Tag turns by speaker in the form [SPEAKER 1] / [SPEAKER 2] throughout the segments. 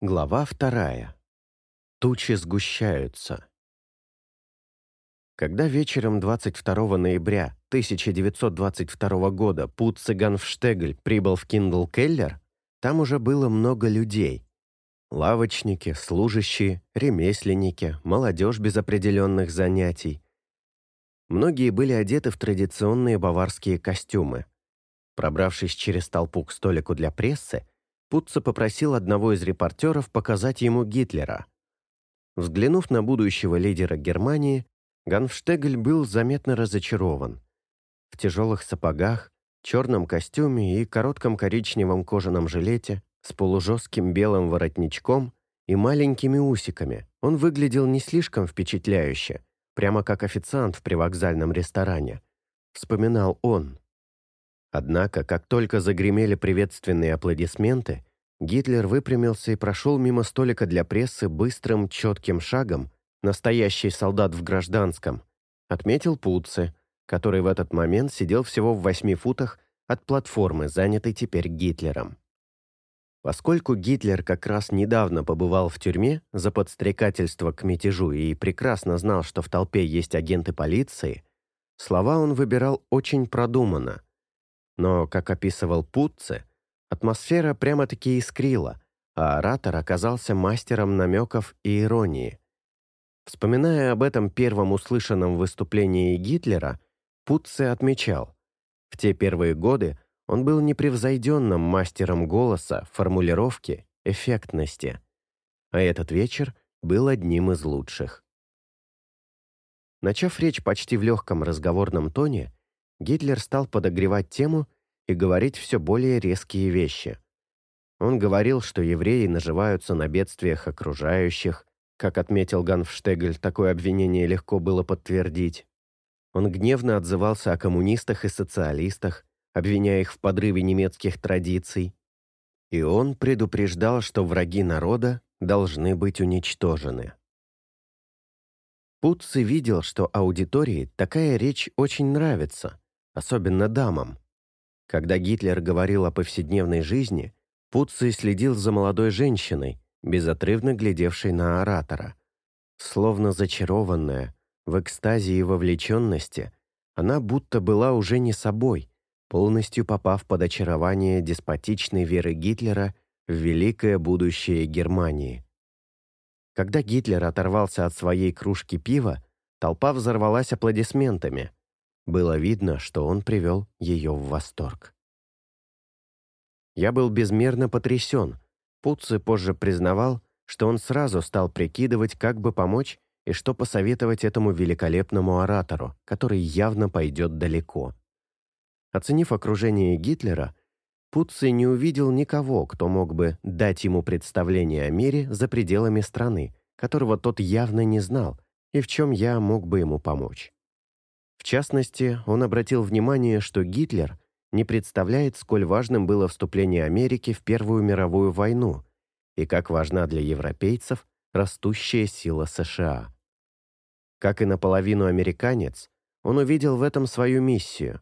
[SPEAKER 1] Глава вторая. Тучи сгущаются. Когда вечером 22 ноября 1922 года Пут Ганфштегль прибыл в Киндл-Келлер, там уже было много людей. Лавочники, служащие, ремесленники, молодежь без определенных занятий. Многие были одеты в традиционные баварские костюмы. Пробравшись через толпу к столику для прессы, Путца попросил одного из репортеров показать ему Гитлера. Взглянув на будущего лидера Германии, Ганфштегль был заметно разочарован. В тяжелых сапогах, черном костюме и коротком коричневом кожаном жилете с полужестким белым воротничком и маленькими усиками он выглядел не слишком впечатляюще, прямо как официант в привокзальном ресторане. Вспоминал он. Однако, как только загремели приветственные аплодисменты, Гитлер выпрямился и прошел мимо столика для прессы быстрым, четким шагом, настоящий солдат в гражданском, отметил Путце, который в этот момент сидел всего в восьми футах от платформы, занятой теперь Гитлером. Поскольку Гитлер как раз недавно побывал в тюрьме за подстрекательство к мятежу и прекрасно знал, что в толпе есть агенты полиции, слова он выбирал очень продуманно – но, как описывал Путце, атмосфера прямо-таки искрила, а оратор оказался мастером намеков и иронии. Вспоминая об этом первом услышанном выступлении Гитлера, Путце отмечал, в те первые годы он был непревзойденным мастером голоса, формулировки, эффектности. А этот вечер был одним из лучших. Начав речь почти в легком разговорном тоне, Гитлер стал подогревать тему и говорить все более резкие вещи. Он говорил, что евреи наживаются на бедствиях окружающих, как отметил Ганфштегель, такое обвинение легко было подтвердить. Он гневно отзывался о коммунистах и социалистах, обвиняя их в подрыве немецких традиций. И он предупреждал, что враги народа должны быть уничтожены. Путци видел, что аудитории такая речь очень нравится, особенно дамам. Когда Гитлер говорил о повседневной жизни, Пуцци следил за молодой женщиной, безотрывно глядевшей на оратора. Словно зачарованная, в экстазе и вовлеченности, она будто была уже не собой, полностью попав под очарование деспотичной веры Гитлера в великое будущее Германии. Когда Гитлер оторвался от своей кружки пива, толпа взорвалась аплодисментами – было видно, что он привел ее в восторг. Я был безмерно потрясен. Пуцци позже признавал, что он сразу стал прикидывать, как бы помочь и что посоветовать этому великолепному оратору, который явно пойдет далеко. Оценив окружение Гитлера, Пуцци не увидел никого, кто мог бы дать ему представление о мире за пределами страны, которого тот явно не знал, и в чем я мог бы ему помочь. В частности, он обратил внимание, что Гитлер не представляет, сколь важным было вступление Америки в Первую мировую войну и как важна для европейцев растущая сила США. Как и наполовину американец, он увидел в этом свою миссию.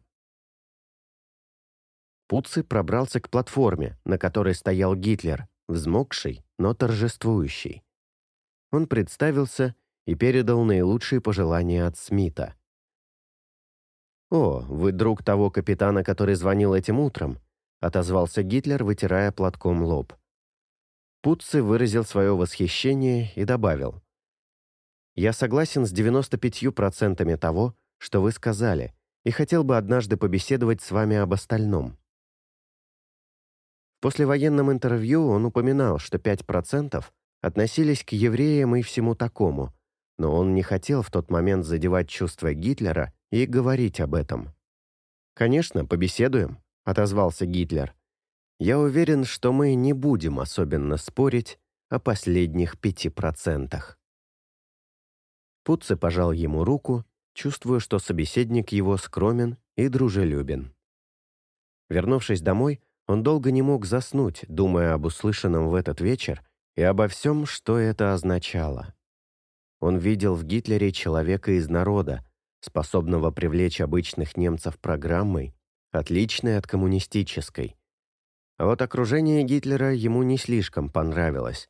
[SPEAKER 1] Пуцци пробрался к платформе, на которой стоял Гитлер, взмокший, но торжествующий. Он представился и передал наилучшие пожелания от Смита. «О, вы друг того капитана, который звонил этим утром», отозвался Гитлер, вытирая платком лоб. Путци выразил свое восхищение и добавил. «Я согласен с 95% того, что вы сказали, и хотел бы однажды побеседовать с вами об остальном». В послевоенном интервью он упоминал, что 5% относились к евреям и всему такому, но он не хотел в тот момент задевать чувства Гитлера и говорить об этом. «Конечно, побеседуем», — отозвался Гитлер. «Я уверен, что мы не будем особенно спорить о последних пяти процентах». Путце пожал ему руку, чувствуя, что собеседник его скромен и дружелюбен. Вернувшись домой, он долго не мог заснуть, думая об услышанном в этот вечер и обо всем, что это означало. Он видел в Гитлере человека из народа, способного привлечь обычных немцев программой, отличной от коммунистической. А вот окружение Гитлера ему не слишком понравилось,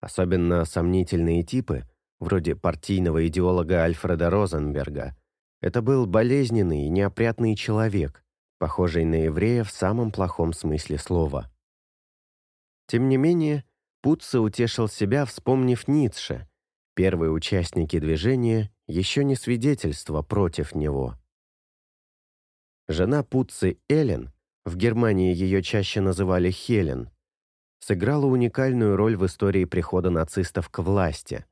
[SPEAKER 1] Особенно сомнительные типы, вроде партийного идеолога Альфреда Розенберга. Это был болезненный и неопрятный человек, похожий на еврея в самом плохом смысле слова. Тем не менее, Путце утешил себя, вспомнив Ницше. Первые участники движения еще не свидетельство против него. Жена Путцы Эллен, в Германии ее чаще называли Хелен, сыграла уникальную роль в истории прихода нацистов к власти.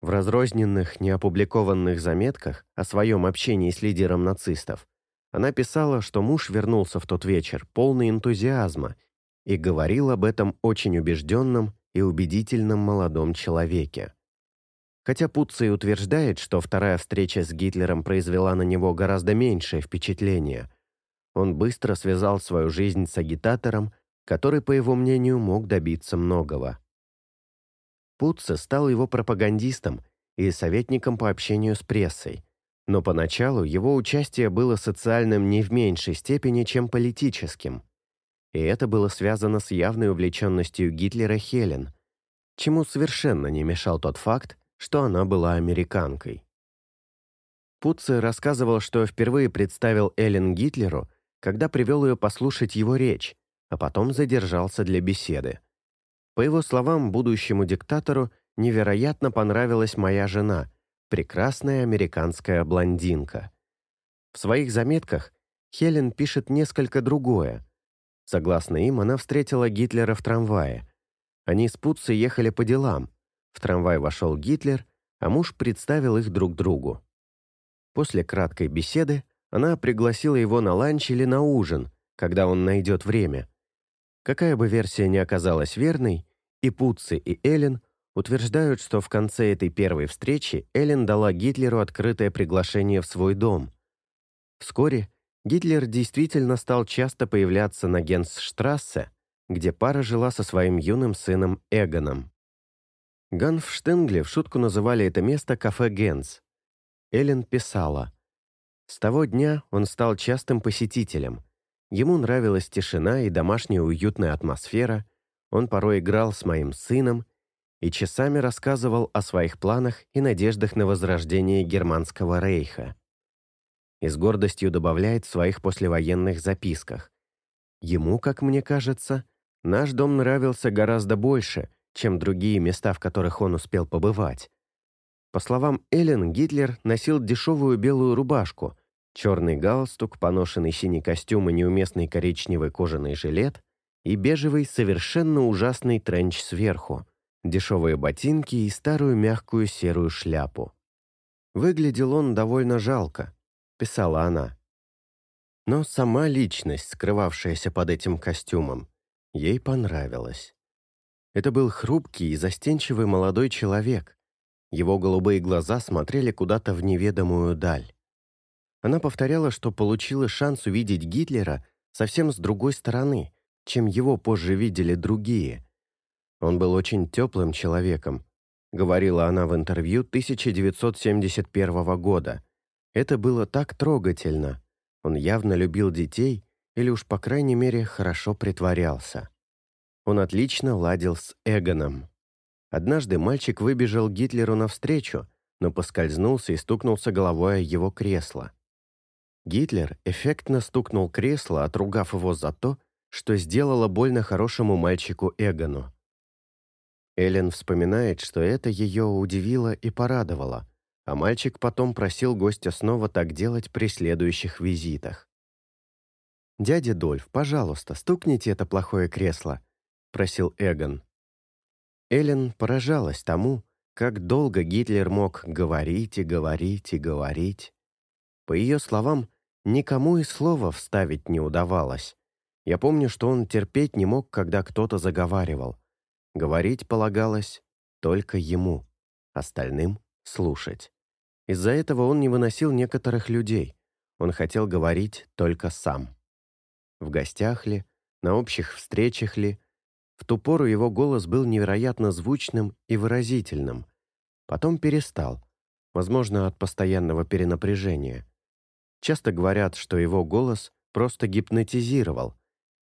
[SPEAKER 1] В разрозненных, неопубликованных заметках о своем общении с лидером нацистов она писала, что муж вернулся в тот вечер полный энтузиазма и говорил об этом очень убежденном и убедительном молодом человеке. Хотя Пуцций утверждает, что вторая встреча с Гитлером произвела на него гораздо меньшее впечатление, он быстро связал свою жизнь с агитатором, который, по его мнению, мог добиться многого. Путце стал его пропагандистом и советником по общению с прессой, но поначалу его участие было социальным не в меньшей степени, чем политическим. И это было связано с явной увлеченностью Гитлера Хелен, чему совершенно не мешал тот факт, что она была американкой. Путце рассказывал, что впервые представил Эллен Гитлеру, когда привел ее послушать его речь, а потом задержался для беседы. По его словам, будущему диктатору невероятно понравилась моя жена — прекрасная американская блондинка. В своих заметках Хелен пишет несколько другое. Согласно им, она встретила Гитлера в трамвае. Они с Путцей ехали по делам. В трамвай вошел Гитлер, а муж представил их друг другу. После краткой беседы она пригласила его на ланч или на ужин, когда он найдет время. Какая бы версия ни оказалась верной, и Путцы, и Эллен утверждают, что в конце этой первой встречи Эллен дала Гитлеру открытое приглашение в свой дом. Вскоре Гитлер действительно стал часто появляться на Генсштрассе, где пара жила со своим юным сыном Эгоном. Ган в Штенгле в шутку называли это место кафе Генс. Эллен писала, «С того дня он стал частым посетителем. Ему нравилась тишина и домашняя уютная атмосфера, он порой играл с моим сыном, и часами рассказывал о своих планах и надеждах на возрождение Германского рейха. И с гордостью добавляет в своих послевоенных записках. Ему, как мне кажется, наш дом нравился гораздо больше, чем другие места, в которых он успел побывать. По словам Эллен, Гитлер носил дешевую белую рубашку, черный галстук, поношенный синий костюм и неуместный коричневый кожаный жилет и бежевый совершенно ужасный тренч сверху дешевые ботинки и старую мягкую серую шляпу. Выглядел он довольно жалко, писала она. Но сама личность, скрывавшаяся под этим костюмом, ей понравилась. Это был хрупкий и застенчивый молодой человек. Его голубые глаза смотрели куда-то в неведомую даль. Она повторяла, что получила шанс увидеть Гитлера совсем с другой стороны, чем его позже видели другие — он был очень теплым человеком, говорила она в интервью 1971 года. Это было так трогательно. Он явно любил детей или уж, по крайней мере, хорошо притворялся. Он отлично ладил с Эгоном. Однажды мальчик выбежал Гитлеру навстречу, но поскользнулся и стукнулся головой о его кресло. Гитлер эффектно стукнул кресло, отругав его за то, что сделало больно хорошему мальчику Эгону. Эллен вспоминает, что это ее удивило и порадовало, а мальчик потом просил гостя снова так делать при следующих визитах. «Дядя Дольф, пожалуйста, стукните это плохое кресло», — просил Эгон. Эллен поражалась тому, как долго Гитлер мог говорить и говорить и говорить. По ее словам, никому и слова вставить не удавалось. Я помню, что он терпеть не мог, когда кто-то заговаривал. Говорить полагалось только ему, остальным — слушать. Из-за этого он не выносил некоторых людей. Он хотел говорить только сам. В гостях ли, на общих встречах ли, в ту пору его голос был невероятно звучным и выразительным. Потом перестал, возможно, от постоянного перенапряжения. Часто говорят, что его голос просто гипнотизировал,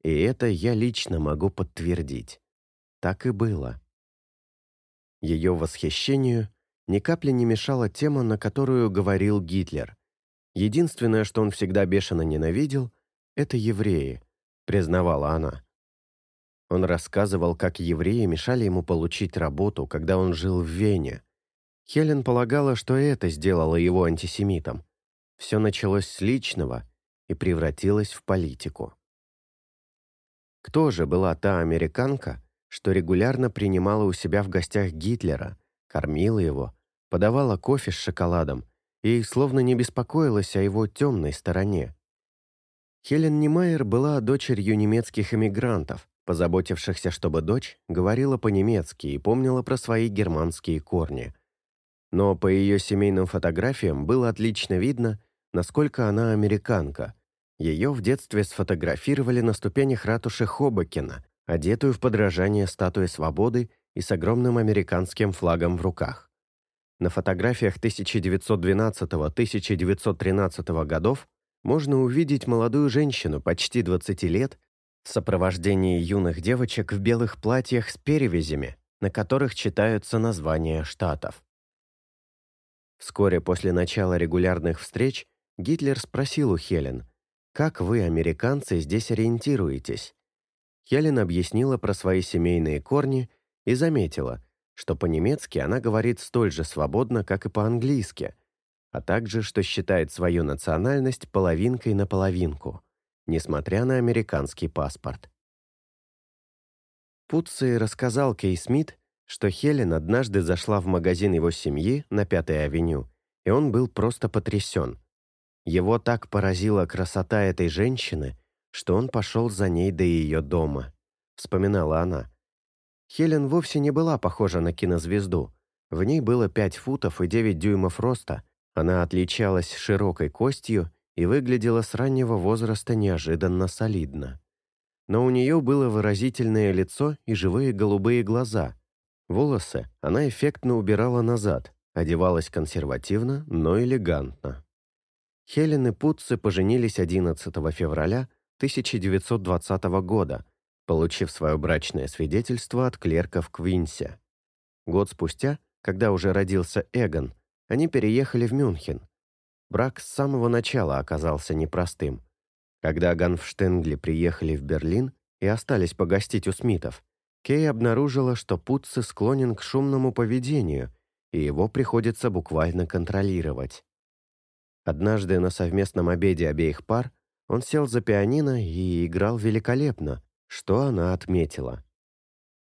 [SPEAKER 1] и это я лично могу подтвердить. Так и было. Ее восхищению ни капли не мешала тема, на которую говорил Гитлер. Единственное, что он всегда бешено ненавидел, это евреи, признавала она. Он рассказывал, как евреи мешали ему получить работу, когда он жил в Вене. Хелен полагала, что это сделало его антисемитом. Все началось с личного и превратилось в политику. Кто же была та американка, что регулярно принимала у себя в гостях Гитлера, кормила его, подавала кофе с шоколадом и словно не беспокоилась о его темной стороне? Хелен Немайер была дочерью немецких эмигрантов, позаботившихся, чтобы дочь говорила по-немецки и помнила про свои германские корни. Но по ее семейным фотографиям было отлично видно, насколько она американка. Ее в детстве сфотографировали на ступенях ратуши Хобокена, одетую в подражание статуи свободы и с огромным американским флагом в руках. На фотографиях 1912-1913 годов можно увидеть молодую женщину почти 20 лет в сопровождении юных девочек в белых платьях с перевязями, на которых читаются названия штатов. Вскоре после начала регулярных встреч Гитлер спросил у Хелен, «Как вы, американцы, здесь ориентируетесь?» Хелен объяснила про свои семейные корни и заметила, что по-немецки она говорит столь же свободно, как и по-английски, а также, что считает свою национальность половинкой на половинку – несмотря на американский паспорт. Путци рассказал Кей Смит, что Хелен однажды зашла в магазин его семьи на Пятой авеню, и он был просто потрясен. Его так поразила красота этой женщины, что он пошел за ней до ее дома, вспоминала она. Хелен вовсе не была похожа на кинозвезду. В ней было 5 футов и 9 дюймов роста, она отличалась широкой костью и выглядела с раннего возраста неожиданно солидно. Но у нее было выразительное лицо и живые голубые глаза. Волосы она эффектно убирала назад, одевалась консервативно, но элегантно. Хелен и Путце поженились 11 февраля 1920 года, получив свое брачное свидетельство от клерка в Квинсе. Год спустя, когда уже родился Эгон, они переехали в Мюнхен, Брак с самого начала оказался непростым. Когда Ганфштенгли приехали в Берлин и остались погостить у Смитов, Кей обнаружила, что Путце склонен к шумному поведению, и его приходится буквально контролировать. Однажды на совместном обеде обеих пар он сел за пианино и играл великолепно, что она отметила.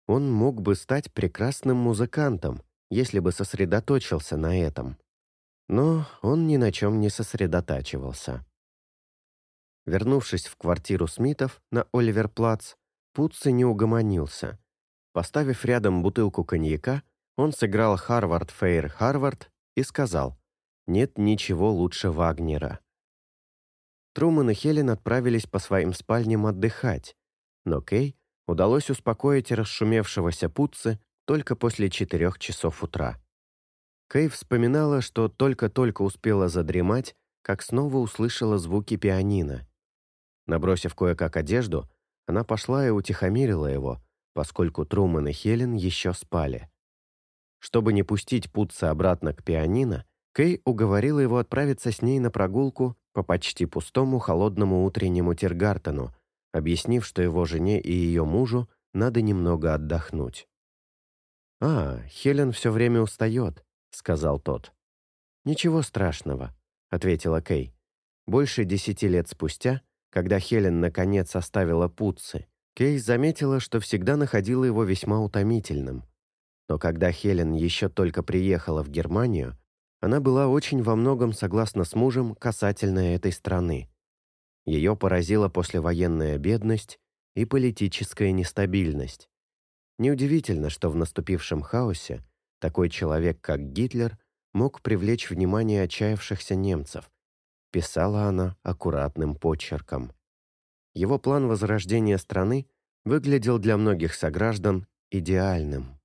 [SPEAKER 1] Он мог бы стать прекрасным музыкантом, если бы сосредоточился на этом. Но он ни на чем не сосредотачивался. Вернувшись в квартиру Смитов на Оливер-Плац, Путце не угомонился. Поставив рядом бутылку коньяка, он сыграл «Харвард Фейр Харвард» и сказал «Нет ничего лучше Вагнера». Труман и Хелен отправились по своим спальням отдыхать, но Кей удалось успокоить расшумевшегося Путце только после четырех часов утра. Кэй вспоминала, что только-только успела задремать, как снова услышала звуки пианино. Набросив кое-как одежду, она пошла и утихомирила его, поскольку Труман и Хелен еще спали. Чтобы не пустить Путца обратно к пианино, Кэй уговорила его отправиться с ней на прогулку по почти пустому холодному утреннему Тиргартену, объяснив, что его жене и ее мужу надо немного отдохнуть. «А, Хелен все время устает сказал тот. «Ничего страшного», — ответила Кей. Больше десяти лет спустя, когда Хелен наконец оставила Путцы, Кей заметила, что всегда находила его весьма утомительным. Но когда Хелен еще только приехала в Германию, она была очень во многом согласна с мужем касательно этой страны. Ее поразила послевоенная бедность и политическая нестабильность. Неудивительно, что в наступившем хаосе такой человек, как Гитлер, мог привлечь внимание отчаявшихся немцев. Писала она аккуратным почерком. Его план возрождения страны выглядел для многих сограждан идеальным.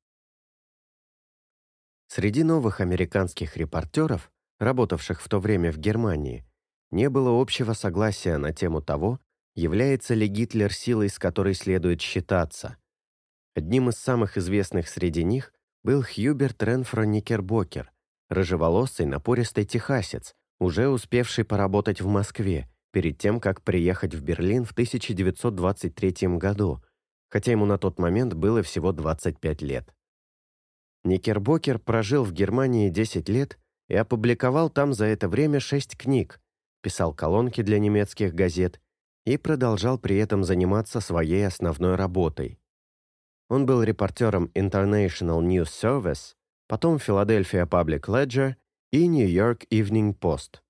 [SPEAKER 1] Среди новых американских репортеров, работавших в то время в Германии, не было общего согласия на тему того, является ли Гитлер силой, с которой следует считаться. Одним из самых известных среди них был Хьюберт Ренфро Никербокер, рыжеволосый напористый техасец, уже успевший поработать в Москве, перед тем, как приехать в Берлин в 1923 году, хотя ему на тот момент было всего 25 лет. Никербокер прожил в Германии 10 лет и опубликовал там за это время 6 книг, писал колонки для немецких газет и продолжал при этом заниматься своей основной работой. Он был репортером International News Service, потом Philadelphia Public Ledger и New York Evening Post.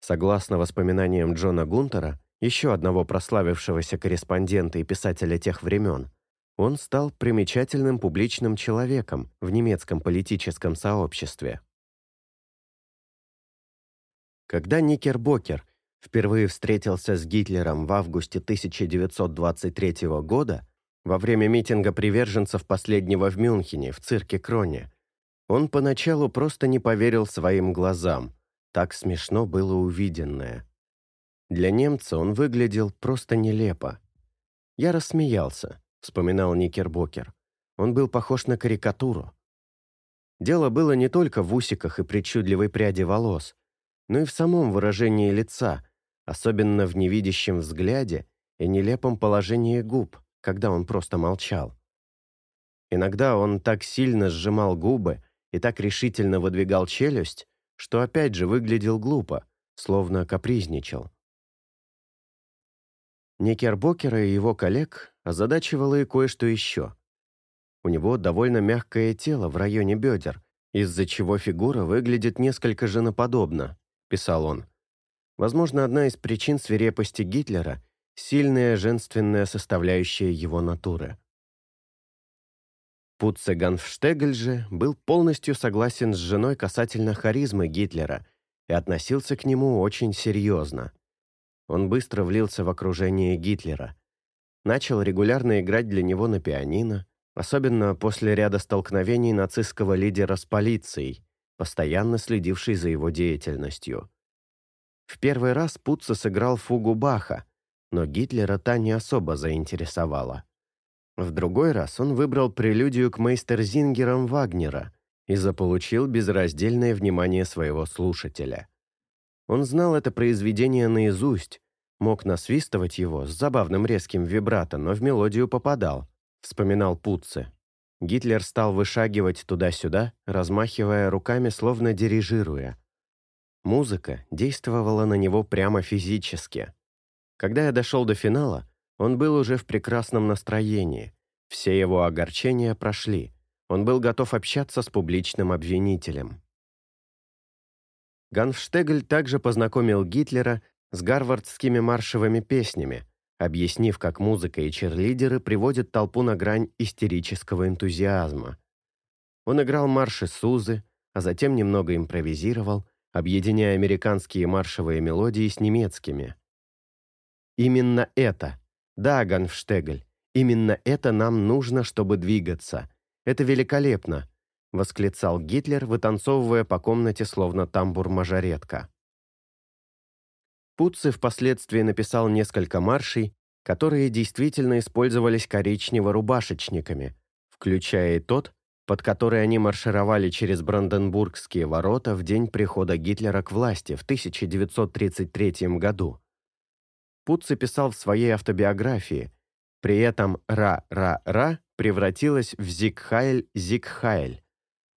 [SPEAKER 1] Согласно воспоминаниям Джона Гунтера, еще одного прославившегося корреспондента и писателя тех времен, он стал примечательным публичным человеком в немецком политическом сообществе. Когда Никербокер впервые встретился с Гитлером в августе 1923 года, во время митинга приверженцев последнего в Мюнхене, в цирке Кроне, он поначалу просто не поверил своим глазам. Так смешно было увиденное. Для немца он выглядел просто нелепо. «Я рассмеялся», — вспоминал Никербокер. Он был похож на карикатуру. Дело было не только в усиках и причудливой пряди волос, но и в самом выражении лица, особенно в невидящем взгляде и нелепом положении губ, когда он просто молчал. Иногда он так сильно сжимал губы и так решительно выдвигал челюсть, что опять же выглядел глупо, словно капризничал. Никербокера и его коллег озадачивало и кое-что еще. У него довольно мягкое тело в районе бедер, из-за чего фигура выглядит несколько женоподобно, писал он. Возможно, одна из причин свирепости Гитлера – сильная женственная составляющая его натуры. Путце Ганфштегль же был полностью согласен с женой касательно харизмы Гитлера и относился к нему очень серьезно. Он быстро влился в окружение Гитлера. Начал регулярно играть для него на пианино, особенно после ряда столкновений нацистского лидера с полицией, постоянно следившей за его деятельностью. В первый раз Путце сыграл фугу Баха, но Гитлера та не особо заинтересовала. В другой раз он выбрал прелюдию к мейстерзингерам Вагнера и заполучил безраздельное внимание своего слушателя. Он знал это произведение наизусть, мог насвистывать его с забавным резким вибрато, но в мелодию попадал, вспоминал Путце. Гитлер стал вышагивать туда-сюда, размахивая руками, словно дирижируя. Музыка действовала на него прямо физически. Когда я дошел до финала, он был уже в прекрасном настроении. Все его огорчения прошли. Он был готов общаться с публичным обвинителем. Ганфштегль также познакомил Гитлера с гарвардскими маршевыми песнями, объяснив, как музыка и черлидеры приводят толпу на грань истерического энтузиазма. Он играл марши Сузы, а затем немного импровизировал, объединяя американские маршевые мелодии с немецкими. Именно это «Да, Ганфштегль, именно это нам нужно, чтобы двигаться. Это великолепно», — восклицал Гитлер, вытанцовывая по комнате словно тамбур-мажоретка. Путце впоследствии написал несколько маршей, которые действительно использовались коричнево-рубашечниками, включая и тот, под который они маршировали через Бранденбургские ворота в день прихода Гитлера к власти в 1933 году. Путце писал в своей автобиографии. При этом «ра-ра-ра» превратилась в «зигхайль-зигхайль».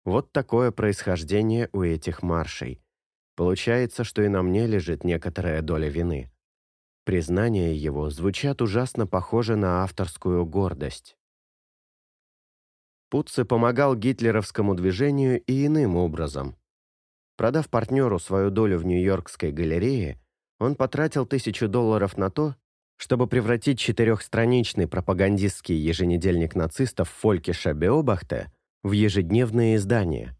[SPEAKER 1] Вот такое происхождение у этих маршей. Получается, что и на мне лежит некоторая доля вины. Признания его звучат ужасно похоже на авторскую гордость. Путце помогал гитлеровскому движению и иным образом. Продав партнеру свою долю в Нью-Йоркской галерее, он потратил тысячу долларов на то, чтобы превратить четырехстраничный пропагандистский еженедельник нацистов Фолькиша Беобахте в ежедневное издание.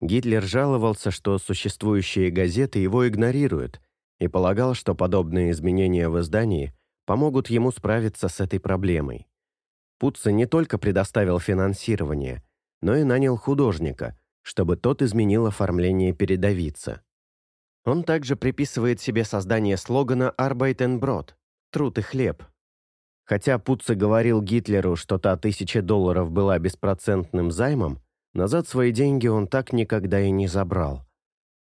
[SPEAKER 1] Гитлер жаловался, что существующие газеты его игнорируют, и полагал, что подобные изменения в издании помогут ему справиться с этой проблемой. Путце не только предоставил финансирование, но и нанял художника, чтобы тот изменил оформление передовицы. Он также приписывает себе создание слогана «Arbeit and Brot» – «Труд и хлеб». Хотя Путце говорил Гитлеру, что та тысяча долларов была беспроцентным займом, назад свои деньги он так никогда и не забрал.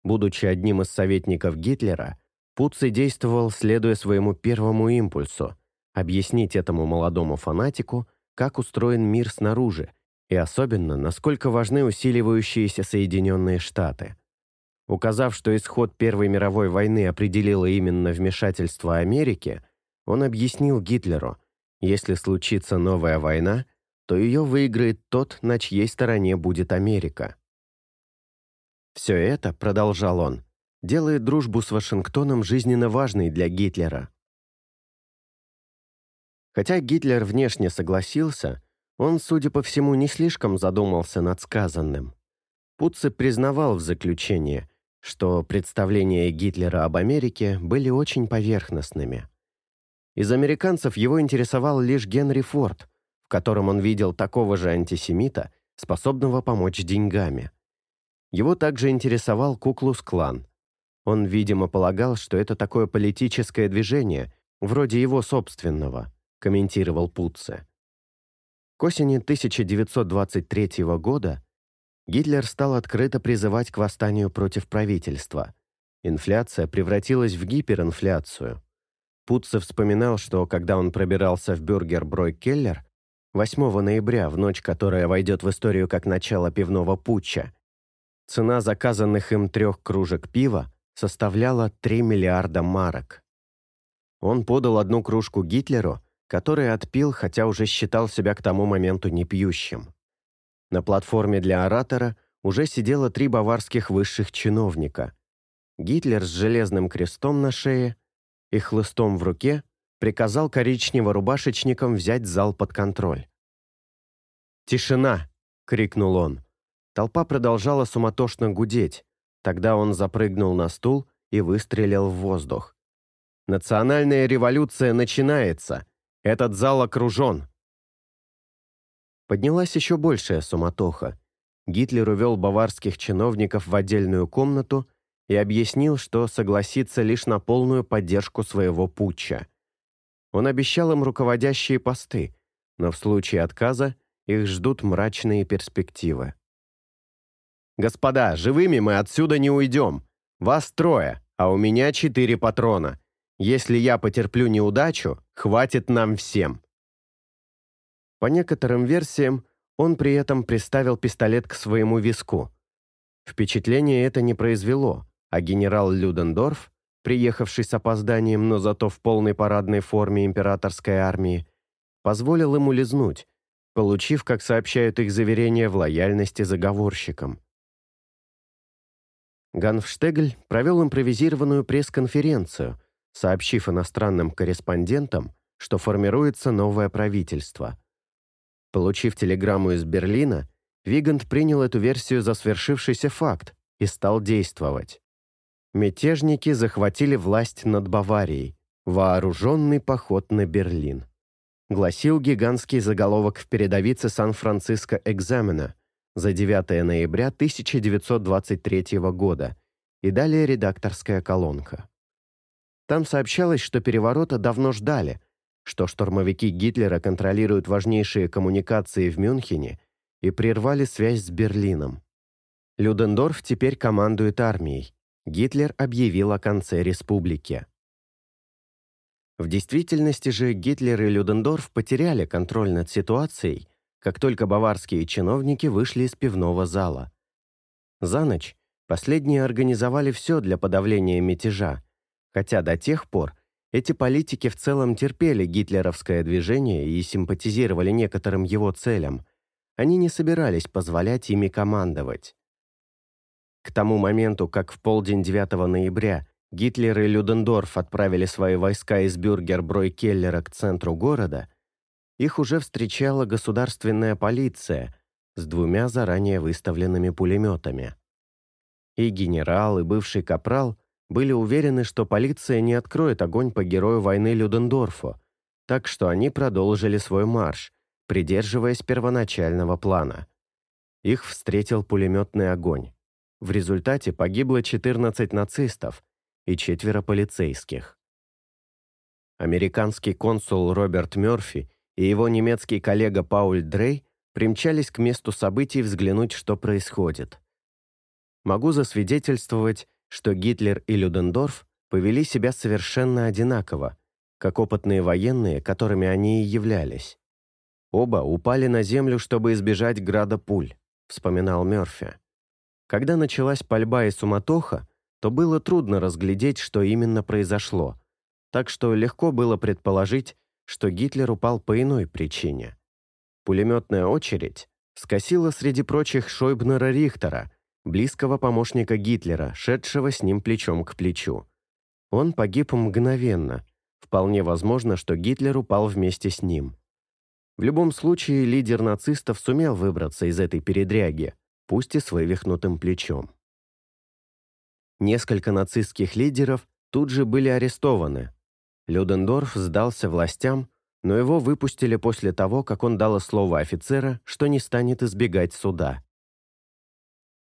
[SPEAKER 1] Будучи одним из советников Гитлера, Пуцци действовал, следуя своему первому импульсу – объяснить этому молодому фанатику, как устроен мир снаружи, и особенно, насколько важны усиливающиеся Соединенные Штаты. Указав, что исход Первой мировой войны определило именно вмешательство Америки, он объяснил Гитлеру, если случится новая война, то ее выиграет тот, на чьей стороне будет Америка. Все это, продолжал он, делает дружбу с Вашингтоном жизненно важной для Гитлера. Хотя Гитлер внешне согласился, он, судя по всему, не слишком задумался над сказанным. Путце признавал в заключение, что представления Гитлера об Америке были очень поверхностными. Из американцев его интересовал лишь Генри Форд, в котором он видел такого же антисемита, способного помочь деньгами. Его также интересовал Куклус-клан. Он, видимо, полагал, что это такое политическое движение, вроде его собственного, комментировал Путце. К осени 1923 года Гитлер стал открыто призывать к восстанию против правительства. Инфляция превратилась в гиперинфляцию. Путце вспоминал, что когда он пробирался в бюргер Брой Келлер 8 ноября, в ночь, которая войдет в историю как начало пивного путча, цена заказанных им трех кружек пива составляла 3 миллиарда марок. Он подал одну кружку Гитлеру, который отпил, хотя уже считал себя к тому моменту непьющим. На платформе для оратора уже сидело три баварских высших чиновника. Гитлер с железным крестом на шее и хлыстом в руке приказал коричнево-рубашечникам взять зал под контроль. «Тишина!» — крикнул он. Толпа продолжала суматошно гудеть. Тогда он запрыгнул на стул и выстрелил в воздух. «Национальная революция начинается! Этот зал окружен!» Поднялась еще большая суматоха. Гитлер увел баварских чиновников в отдельную комнату и объяснил, что согласится лишь на полную поддержку своего путча. Он обещал им руководящие посты, но в случае отказа их ждут мрачные перспективы. «Господа, живыми мы отсюда не уйдем. Вас трое, а у меня четыре патрона. Если я потерплю неудачу, хватит нам всем. По некоторым версиям, он при этом приставил пистолет к своему виску. Впечатление это не произвело, а генерал Людендорф, приехавший с опозданием, но зато в полной парадной форме императорской армии, позволил ему лизнуть, получив, как сообщают их заверения, в лояльности заговорщикам. Ганфштегль провел импровизированную пресс-конференцию, сообщив иностранным корреспондентам, что формируется новое правительство – Получив телеграмму из Берлина, Вигант принял эту версию за свершившийся факт и стал действовать. Мятежники захватили власть над Баварией. Вооруженный поход на Берлин. Гласил гигантский заголовок в передовице Сан-Франциско Экзамена за 9 ноября 1923 года и далее редакторская колонка. Там сообщалось, что переворота давно ждали, что штурмовики Гитлера контролируют важнейшие коммуникации в Мюнхене и прервали связь с Берлином. Людендорф теперь командует армией. Гитлер объявил о конце республики. В действительности же Гитлер и Людендорф потеряли контроль над ситуацией, как только баварские чиновники вышли из пивного зала. За ночь последние организовали все для подавления мятежа, хотя до тех пор эти политики в целом терпели гитлеровское движение и симпатизировали некоторым его целям. Они не собирались позволять ими командовать. К тому моменту, как в полдень 9 ноября Гитлер и Людендорф отправили свои войска из Бюргер-Бройкеллера к центру города, их уже встречала государственная полиция с двумя заранее выставленными пулеметами. И генерал, и бывший капрал были уверены, что полиция не откроет огонь по герою войны Людендорфу, так что они продолжили свой марш, придерживаясь первоначального плана. Их встретил пулеметный огонь. В результате погибло 14 нацистов и четверо полицейских. Американский консул Роберт Мёрфи и его немецкий коллега Пауль Дрей примчались к месту событий взглянуть, что происходит. Могу засвидетельствовать, что Гитлер и Людендорф повели себя совершенно одинаково, как опытные военные, которыми они и являлись. Оба упали на землю, чтобы избежать града пуль, вспоминал Мёрфи. Когда началась пальба и суматоха, то было трудно разглядеть, что именно произошло, так что легко было предположить, что Гитлер упал по иной причине. Пулеметная очередь скосила среди прочих Шойбнера Рихтера, близкого помощника Гитлера, шедшего с ним плечом к плечу. Он погиб мгновенно. Вполне возможно, что Гитлер упал вместе с ним. В любом случае, лидер нацистов сумел выбраться из этой передряги, пусть и с вывихнутым плечом. Несколько нацистских лидеров тут же были арестованы. Людендорф сдался властям, но его выпустили после того, как он дал слово офицера, что не станет избегать суда.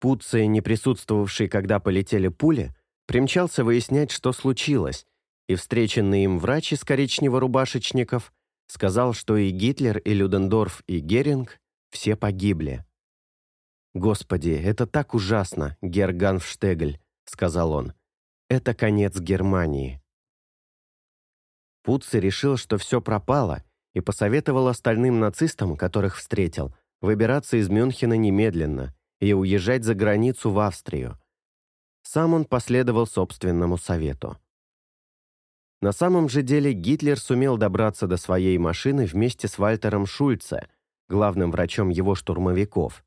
[SPEAKER 1] Пуцци, не присутствовавший, когда полетели пули, примчался выяснять, что случилось, и встреченный им врач из коричнево-рубашечников сказал, что и Гитлер, и Людендорф, и Геринг все погибли. «Господи, это так ужасно, Герган Штегль», — сказал он. «Это конец Германии». Пуцци решил, что все пропало, и посоветовал остальным нацистам, которых встретил, выбираться из Мюнхена немедленно и уезжать за границу в Австрию. Сам он последовал собственному совету. На самом же деле Гитлер сумел добраться до своей машины вместе с Вальтером Шульце, главным врачом его штурмовиков.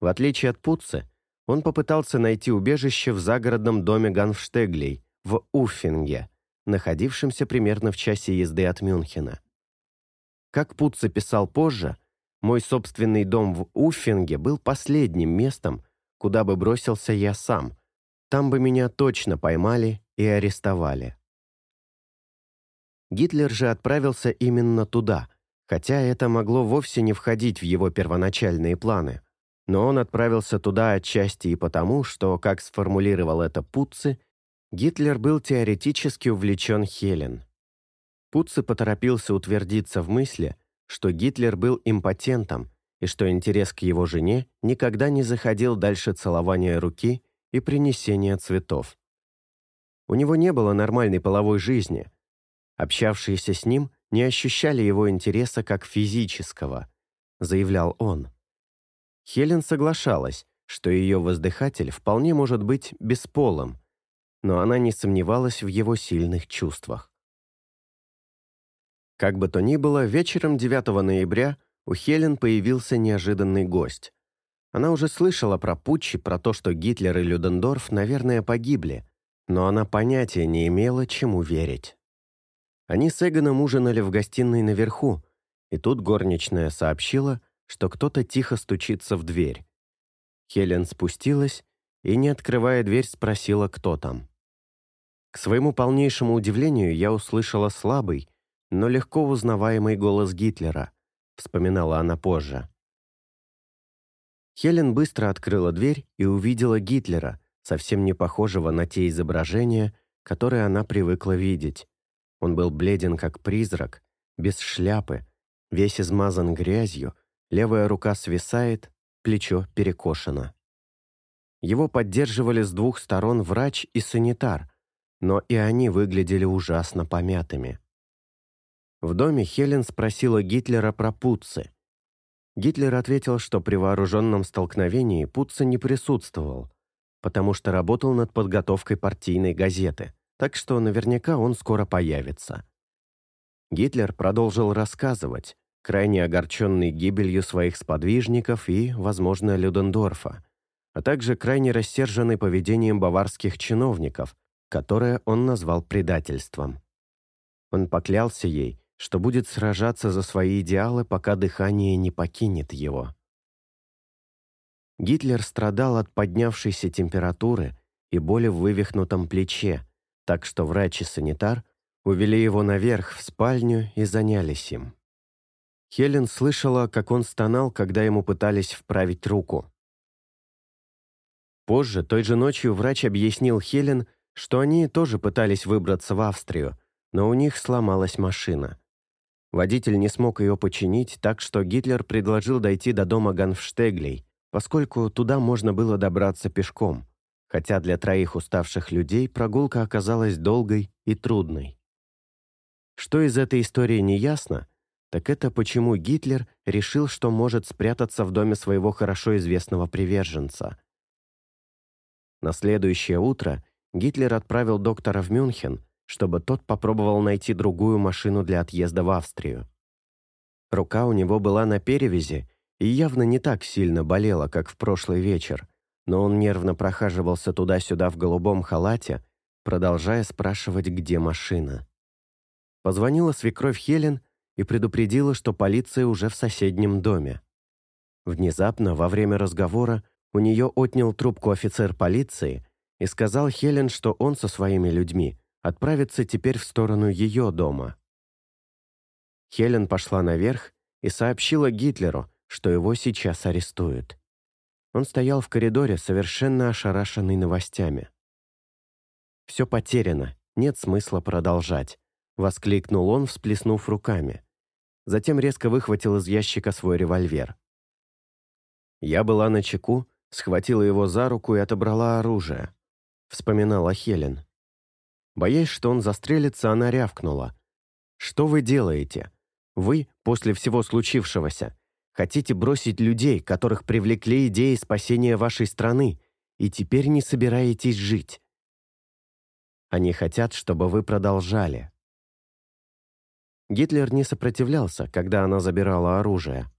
[SPEAKER 1] В отличие от Путце, он попытался найти убежище в загородном доме Ганфштеглей в Уффинге, находившемся примерно в часе езды от Мюнхена. Как Путце писал позже, мой собственный дом в Уффинге был последним местом, куда бы бросился я сам. Там бы меня точно поймали и арестовали. Гитлер же отправился именно туда, хотя это могло вовсе не входить в его первоначальные планы. Но он отправился туда отчасти и потому, что, как сформулировал это Путци, Гитлер был теоретически увлечен Хелен. Путци поторопился утвердиться в мысли, что Гитлер был импотентом и что интерес к его жене никогда не заходил дальше целования руки и принесения цветов. У него не было нормальной половой жизни. Общавшиеся с ним не ощущали его интереса как физического, заявлял он. Хелен соглашалась, что ее воздыхатель вполне может быть бесполым, но она не сомневалась в его сильных чувствах. Как бы то ни было, вечером 9 ноября у Хелен появился неожиданный гость. Она уже слышала про Путчи, про то, что Гитлер и Людендорф, наверное, погибли, но она понятия не имела, чему верить. Они с Эгоном ужинали в гостиной наверху, и тут горничная сообщила, что кто-то тихо стучится в дверь. Хелен спустилась и, не открывая дверь, спросила, кто там. К своему полнейшему удивлению я услышала слабый, но легко узнаваемый голос Гитлера, вспоминала она позже. Хелен быстро открыла дверь и увидела Гитлера, совсем не похожего на те изображения, которые она привыкла видеть. Он был бледен, как призрак, без шляпы, весь измазан грязью, Левая рука свисает, плечо перекошено. Его поддерживали с двух сторон врач и санитар, но и они выглядели ужасно помятыми. В доме Хелен спросила Гитлера про Путцы. Гитлер ответил, что при вооруженном столкновении Путце не присутствовал, потому что работал над подготовкой партийной газеты, так что наверняка он скоро появится. Гитлер продолжил рассказывать, крайне огорченный гибелью своих сподвижников и, возможно, Людендорфа, а также крайне рассерженный поведением баварских чиновников, которое он назвал предательством. Он поклялся ей, что будет сражаться за свои идеалы, пока дыхание не покинет его. Гитлер страдал от поднявшейся температуры и боли в вывихнутом плече, так что врач и санитар увели его наверх в спальню и занялись им. Хелен слышала, как он стонал, когда ему пытались вправить руку. Позже, той же ночью, врач объяснил Хелен, что они тоже пытались выбраться в Австрию, но у них сломалась машина. Водитель не смог ее починить, так что Гитлер предложил дойти до дома Ганфштеглей, поскольку туда можно было добраться пешком, хотя для троих уставших людей прогулка оказалась долгой и трудной. Что из этой истории не ясно, так это почему Гитлер решил, что может спрятаться в доме своего хорошо известного приверженца. На следующее утро Гитлер отправил доктора в Мюнхен, чтобы тот попробовал найти другую машину для отъезда в Австрию. Рука у него была на перевязи и явно не так сильно болела, как в прошлый вечер, но он нервно прохаживался туда-сюда в голубом халате, продолжая спрашивать, где машина. Позвонила свекровь Хелен и предупредила, что полиция уже в соседнем доме. Внезапно, во время разговора, у нее отнял трубку офицер полиции и сказал Хелен, что он со своими людьми отправится теперь в сторону ее дома. Хелен пошла наверх и сообщила Гитлеру, что его сейчас арестуют. Он стоял в коридоре, совершенно ошарашенный новостями. «Все потеряно, нет смысла продолжать», — воскликнул он, всплеснув руками. Затем резко выхватил из ящика свой револьвер. Я была на чеку, схватила его за руку и отобрала оружие. Вспоминала Хелен. Боясь, что он застрелится, она рявкнула. «Что вы делаете? Вы, после всего случившегося, хотите бросить людей, которых привлекли идеи спасения вашей страны, и теперь не собираетесь жить. Они хотят, чтобы вы продолжали». Гитлер не сопротивлялся, когда она забирала оружие.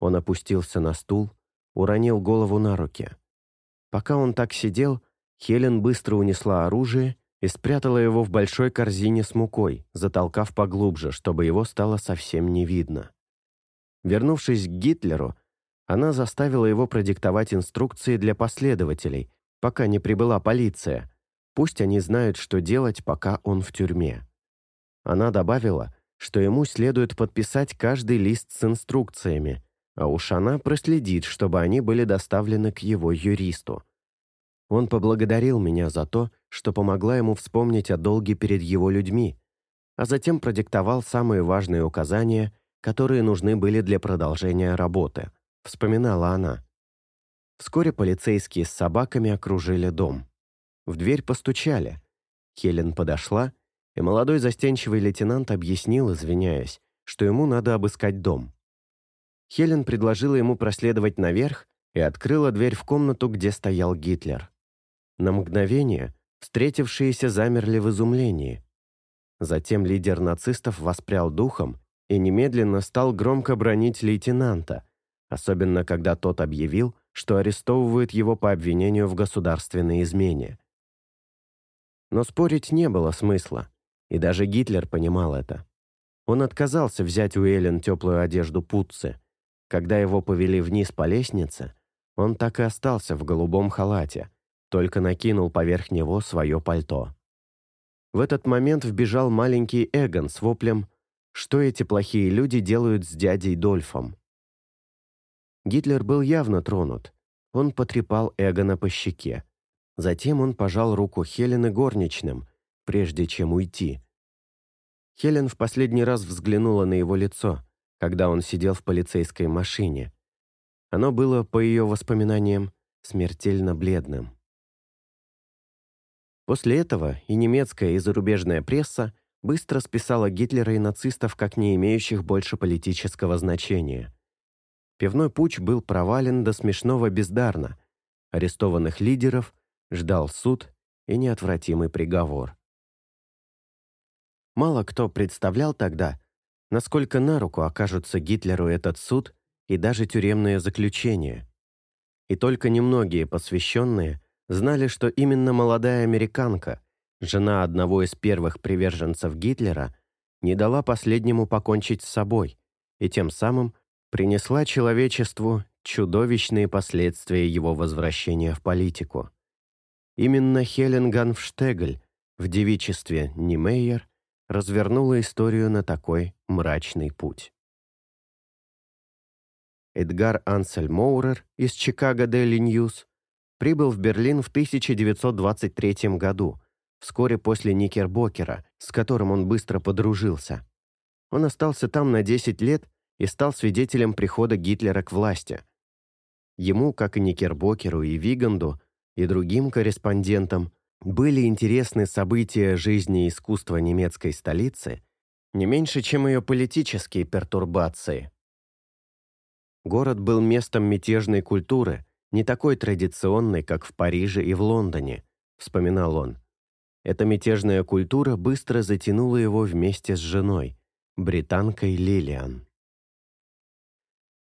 [SPEAKER 1] Он опустился на стул, уронил голову на руки. Пока он так сидел, Хелен быстро унесла оружие и спрятала его в большой корзине с мукой, затолкав поглубже, чтобы его стало совсем не видно. Вернувшись к Гитлеру, она заставила его продиктовать инструкции для последователей, пока не прибыла полиция. Пусть они знают, что делать, пока он в тюрьме. Она добавила, что ему следует подписать каждый лист с инструкциями, а уж она проследит, чтобы они были доставлены к его юристу. Он поблагодарил меня за то, что помогла ему вспомнить о долге перед его людьми, а затем продиктовал самые важные указания, которые нужны были для продолжения работы, вспоминала она. Вскоре полицейские с собаками окружили дом. В дверь постучали. Хелен подошла, и молодой застенчивый лейтенант объяснил, извиняясь, что ему надо обыскать дом. Хелен предложила ему проследовать наверх и открыла дверь в комнату, где стоял Гитлер. На мгновение встретившиеся замерли в изумлении. Затем лидер нацистов воспрял духом и немедленно стал громко бронить лейтенанта, особенно когда тот объявил, что арестовывают его по обвинению в государственной измене. Но спорить не было смысла, и даже Гитлер понимал это. Он отказался взять у Эллен теплую одежду Путцы. Когда его повели вниз по лестнице, он так и остался в голубом халате – только накинул поверх него свое пальто. В этот момент вбежал маленький Эгон с воплем «Что эти плохие люди делают с дядей Дольфом?» Гитлер был явно тронут. Он потрепал Эгона по щеке. Затем он пожал руку Хелены горничным, прежде чем уйти. Хелен в последний раз взглянула на его лицо, когда он сидел в полицейской машине. Оно было, по ее воспоминаниям, смертельно бледным. После этого и немецкая, и зарубежная пресса быстро списала Гитлера и нацистов как не имеющих больше политического значения. Пивной путь был провален до смешного бездарно. Арестованных лидеров ждал суд и неотвратимый приговор. Мало кто представлял тогда, насколько на руку окажутся Гитлеру этот суд и даже тюремное заключение. И только немногие посвященные – знали, что именно молодая американка, жена одного из первых приверженцев Гитлера, не дала последнему покончить с собой и тем самым принесла человечеству чудовищные последствия его возвращения в политику. Именно Хелен Ганфштегль в девичестве Немейер развернула историю на такой мрачный путь. Эдгар Ансель Моурер из Чикаго Daily News прибыл в Берлин в 1923 году, вскоре после Никербокера, с которым он быстро подружился. Он остался там на 10 лет и стал свидетелем прихода Гитлера к власти. Ему, как и Никербокеру и Виганду, и другим корреспондентам, были интересны события жизни и искусства немецкой столицы не меньше, чем ее политические пертурбации. Город был местом мятежной культуры, не такой традиционной, как в Париже и в Лондоне, вспоминал он. Эта мятежная культура быстро затянула его вместе с женой, британкой Лилиан.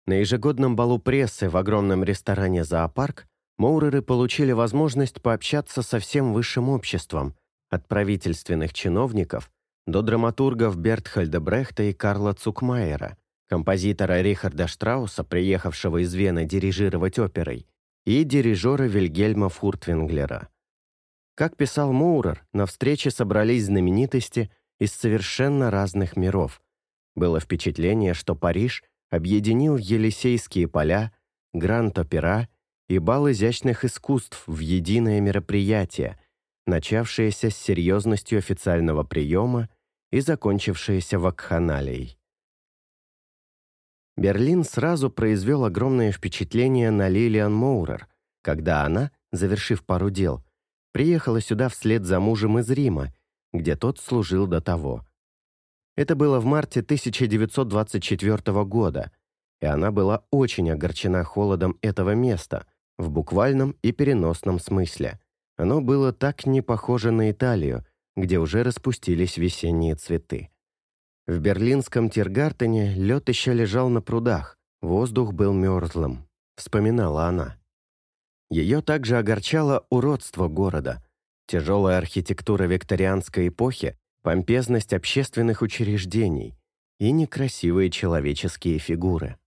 [SPEAKER 1] На ежегодном балу прессы в огромном ресторане «Зоопарк» Моуреры получили возможность пообщаться со всем высшим обществом, от правительственных чиновников до драматургов Бертхальда Брехта и Карла Цукмайера, композитора Рихарда Штрауса, приехавшего из Вены дирижировать оперой, и дирижера Вильгельма Фуртвинглера. Как писал Моурер, на встрече собрались знаменитости из совершенно разных миров. Было впечатление, что Париж объединил Елисейские поля, Гранд-Опера и бал изящных искусств в единое мероприятие, начавшееся с серьезностью официального приема и закончившееся вакханалией. Берлин сразу произвел огромное впечатление на Лилиан Моурер, когда она, завершив пару дел, приехала сюда вслед за мужем из Рима, где тот служил до того. Это было в марте 1924 года, и она была очень огорчена холодом этого места – в буквальном и переносном смысле. Оно было так не похоже на Италию, где уже распустились весенние цветы. В берлинском Тиргартене лед еще лежал на прудах, воздух был мерзлым, вспоминала она. Ее также огорчало уродство города, тяжелая архитектура викторианской эпохи, помпезность общественных учреждений и некрасивые человеческие фигуры.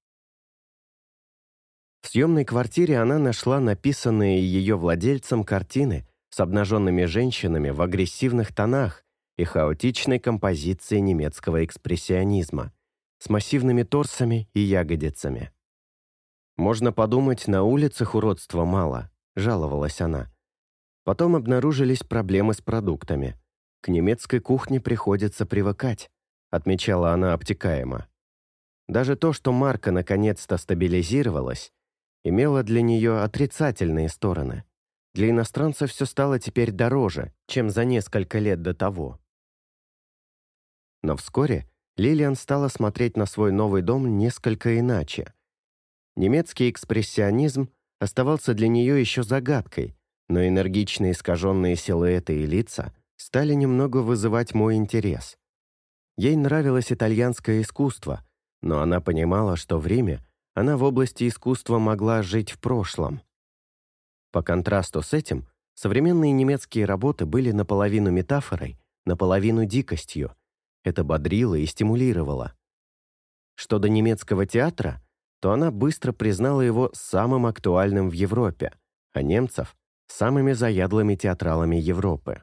[SPEAKER 1] В съемной квартире она нашла написанные ее владельцем картины с обнаженными женщинами в агрессивных тонах и хаотичной композицией немецкого экспрессионизма, с массивными торсами и ягодицами. «Можно подумать, на улицах уродства мало», — жаловалась она. Потом обнаружились проблемы с продуктами. К немецкой кухне приходится привыкать, отмечала она обтекаемо. Даже то, что марка наконец-то стабилизировалась, имело для нее отрицательные стороны. Для иностранцев все стало теперь дороже, чем за несколько лет до того. Но вскоре Лилиан стала смотреть на свой новый дом несколько иначе. Немецкий экспрессионизм оставался для нее еще загадкой, но энергичные искаженные силуэты и лица стали немного вызывать мой интерес. Ей нравилось итальянское искусство, но она понимала, что время она в области искусства могла жить в прошлом. По контрасту с этим, современные немецкие работы были наполовину метафорой, наполовину дикостью. Это бодрило и стимулировало. Что до немецкого театра, то она быстро признала его самым актуальным в Европе, а немцев – самыми заядлыми театралами Европы.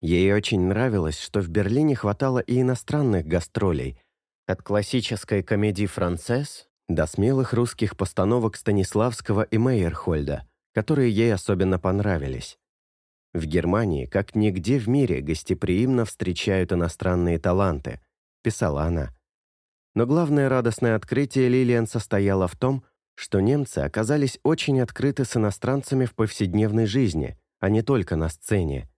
[SPEAKER 1] Ей очень нравилось, что в Берлине хватало и иностранных гастролей, от классической комедии «Францесс» до смелых русских постановок Станиславского и Мейерхольда, которые ей особенно понравились. В Германии, как нигде в мире, гостеприимно встречают иностранные таланты, писала она. Но главное радостное открытие Лилиан состояло в том, что немцы оказались очень открыты с иностранцами в повседневной жизни, а не только на сцене.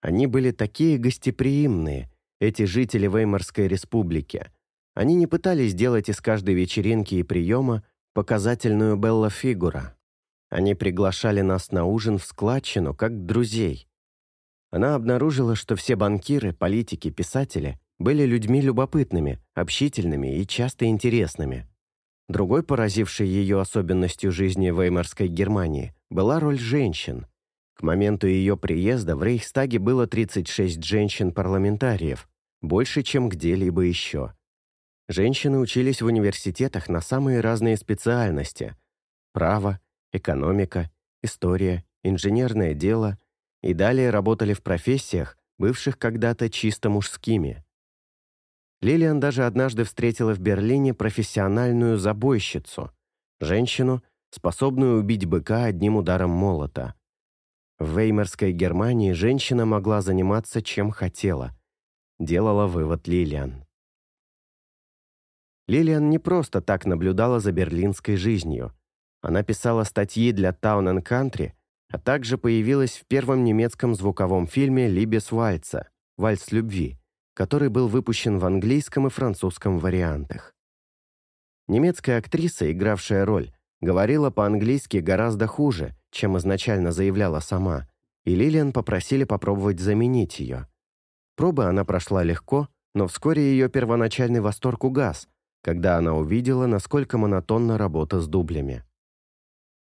[SPEAKER 1] Они были такие гостеприимные, эти жители Веймарской республики, они не пытались делать из каждой вечеринки и приема показательную Белла Фигура. Они приглашали нас на ужин в складчину, как друзей. Она обнаружила, что все банкиры, политики, писатели были людьми любопытными, общительными и часто интересными. Другой поразившей ее особенностью жизни Веймарской Германии была роль женщин. К моменту ее приезда в Рейхстаге было 36 женщин-парламентариев, больше, чем где-либо еще. Женщины учились в университетах на самые разные специальности – право, экономика, история, инженерное дело и далее работали в профессиях, бывших когда-то чисто мужскими. Лилиан даже однажды встретила в Берлине профессиональную забойщицу, женщину, способную убить быка одним ударом молота. В Веймарской Германии женщина могла заниматься чем хотела, делала вывод Лилиан. Лилиан не просто так наблюдала за берлинской жизнью. Она писала статьи для Town and Country, а также появилась в первом немецком звуковом фильме «Либес Вальца» «Вальс любви», который был выпущен в английском и французском вариантах. Немецкая актриса, игравшая роль, говорила по-английски гораздо хуже, чем изначально заявляла сама, и Лилиан попросили попробовать заменить ее. Пробы она прошла легко, но вскоре ее первоначальный восторг угас, когда она увидела, насколько монотонна работа с дублями.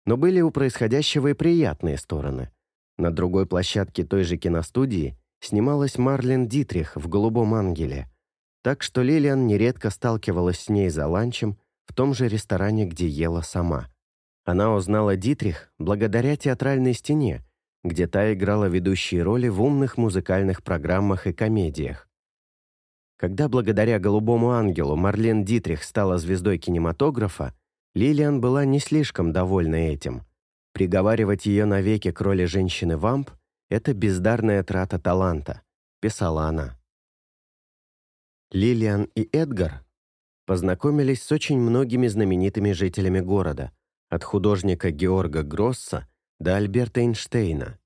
[SPEAKER 1] Но были у происходящего и приятные стороны. На другой площадке той же киностудии снималась Марлен Дитрих в «Голубом ангеле», так что Лилиан нередко сталкивалась с ней за ланчем в том же ресторане, где ела сама. Она узнала Дитрих благодаря театральной стене, где та играла ведущие роли в умных музыкальных программах и комедиях. Когда благодаря «Голубому ангелу» Марлен Дитрих стала звездой кинематографа, Лилиан была не слишком довольна этим. Приговаривать ее навеки к роли женщины-вамп – это бездарная трата таланта, писала она. Лилиан и Эдгар познакомились с очень многими знаменитыми жителями города, от художника Георга Гросса до Альберта Эйнштейна.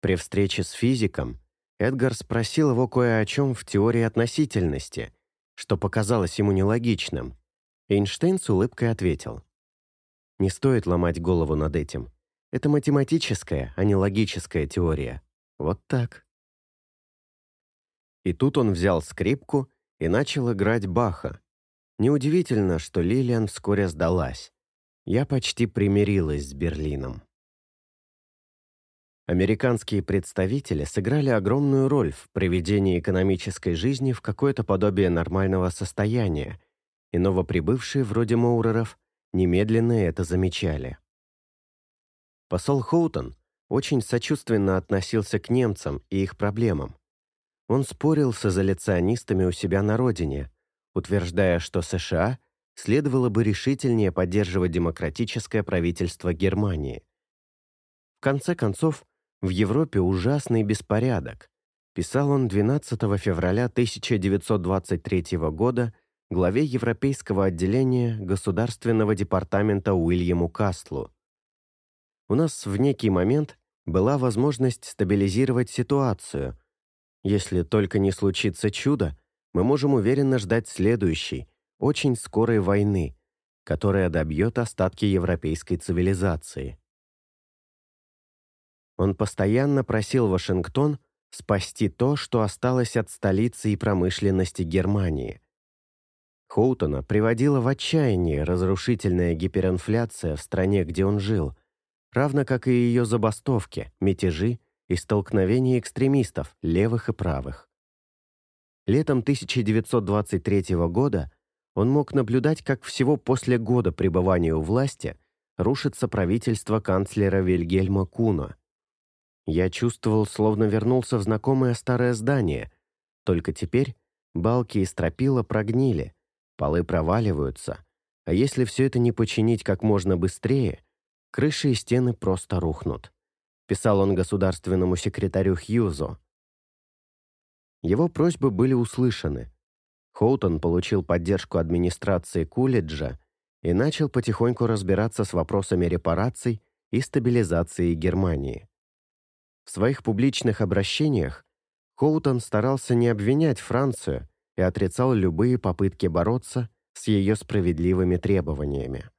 [SPEAKER 1] При встрече с физиком Эдгар спросил его кое о чем в теории относительности, что показалось ему нелогичным. Эйнштейн с улыбкой ответил. «Не стоит ломать голову над этим. Это математическая, а не логическая теория. Вот так». И тут он взял скрипку и начал играть Баха. Неудивительно, что Лилиан вскоре сдалась. Я почти примирилась с Берлином. Американские представители сыграли огромную роль в приведении экономической жизни в какое-то подобие нормального состояния, и новоприбывшие, вроде Моуреров, немедленно это замечали. Посол Хоутон очень сочувственно относился к немцам и их проблемам. Он спорил с изоляционистами у себя на родине, утверждая, что США следовало бы решительнее поддерживать демократическое правительство Германии. В конце концов, в Европе ужасный беспорядок, писал он 12 февраля 1923 года главе Европейского отделения Государственного департамента Уильяму Кастлу. У нас в некий момент была возможность стабилизировать ситуацию. Если только не случится чудо, мы можем уверенно ждать следующей, очень скорой войны, которая добьет остатки европейской цивилизации. Он постоянно просил Вашингтон спасти то, что осталось от столицы и промышленности Германии. Хоутона приводила в отчаяние разрушительная гиперинфляция в стране, где он жил, равно как и ее забастовки, мятежи и столкновения экстремистов, левых и правых. Летом 1923 года он мог наблюдать, как всего после года пребывания у власти рушится правительство канцлера Вильгельма Куна – я чувствовал, словно вернулся в знакомое старое здание, только теперь балки и стропила прогнили, полы проваливаются, а если все это не починить как можно быстрее, крыши и стены просто рухнут», писал он государственному секретарю Хьюзо. Его просьбы были услышаны. Хоутон получил поддержку администрации Кулиджа и начал потихоньку разбираться с вопросами репараций и стабилизации Германии. В своих публичных обращениях Хоутон старался не обвинять Францию и отрицал любые попытки бороться с ее справедливыми требованиями.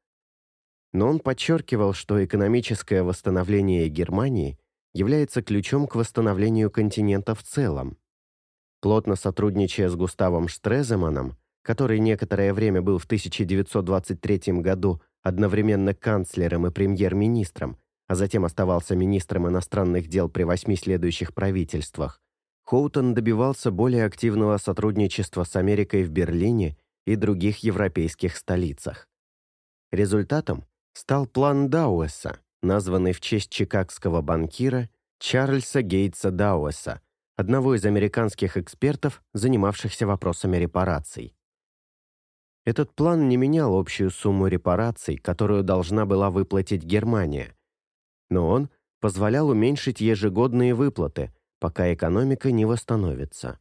[SPEAKER 1] Но он подчеркивал, что экономическое восстановление Германии является ключом к восстановлению континента в целом. Плотно сотрудничая с Густавом Штреземаном, который некоторое время был в 1923 году одновременно канцлером и премьер-министром, а затем оставался министром иностранных дел при восьми следующих правительствах, Хоутон добивался более активного сотрудничества с Америкой в Берлине и других европейских столицах. Результатом стал план Дауэса, названный в честь чикагского банкира Чарльза Гейтса Дауэса, одного из американских экспертов, занимавшихся вопросами репараций. Этот план не менял общую сумму репараций, которую должна была выплатить Германия – но он позволял уменьшить ежегодные выплаты, пока экономика не восстановится.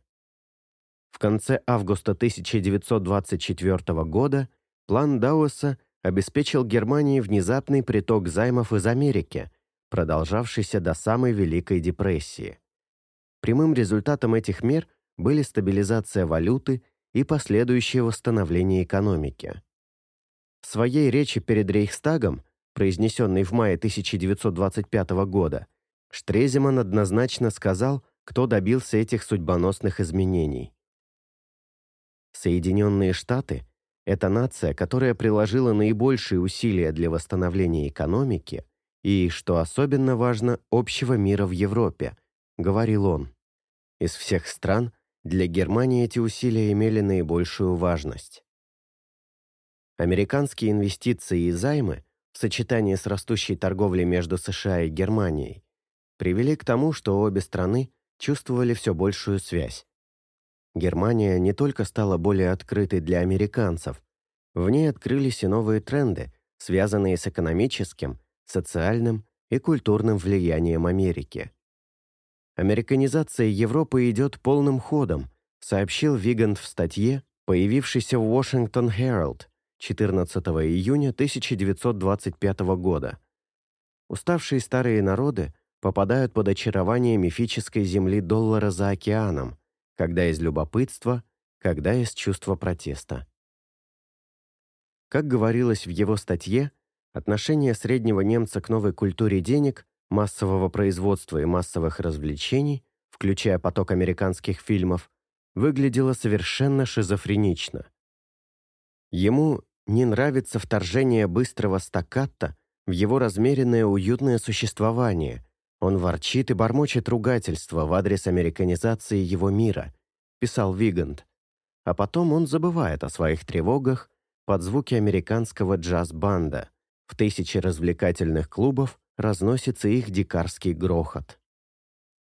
[SPEAKER 1] В конце августа 1924 года план Дауэса обеспечил Германии внезапный приток займов из Америки, продолжавшийся до самой Великой депрессии. Прямым результатом этих мер были стабилизация валюты и последующее восстановление экономики. В своей речи перед Рейхстагом, произнесенной в мае 1925 года, Штреземан однозначно сказал, кто добился этих судьбоносных изменений. Соединенные Штаты – это нация, которая приложила наибольшие усилия для восстановления экономики и, что особенно важно, общего мира в Европе, говорил он. Из всех стран для Германии эти усилия имели наибольшую важность. Американские инвестиции и займы в сочетании с растущей торговлей между США и Германией привели к тому, что обе страны чувствовали все большую связь. Германия не только стала более открытой для американцев, в ней открылись и новые тренды, связанные с экономическим, социальным и культурным влиянием Америки. Американизация Европы идет полным ходом, сообщил Вигант в статье, появившейся в Washington Herald 14 июня 1925 года. Уставшие старые народы попадают под очарование мифической земли доллара за океаном, когда из любопытства, когда из чувства протеста. Как говорилось в его статье, отношение среднего немца к новой культуре денег массового производства и массовых развлечений, включая поток американских фильмов, выглядело совершенно шизофренично. Ему не нравится вторжение быстрого стакката в его размеренное уютное существование. Он ворчит и бормочет ругательства в адрес американизации его мира, писал Вигант. А потом он забывает о своих тревогах под звуки американского джаз-банда. В тысячи развлекательных клубов разносится их дикарский грохот.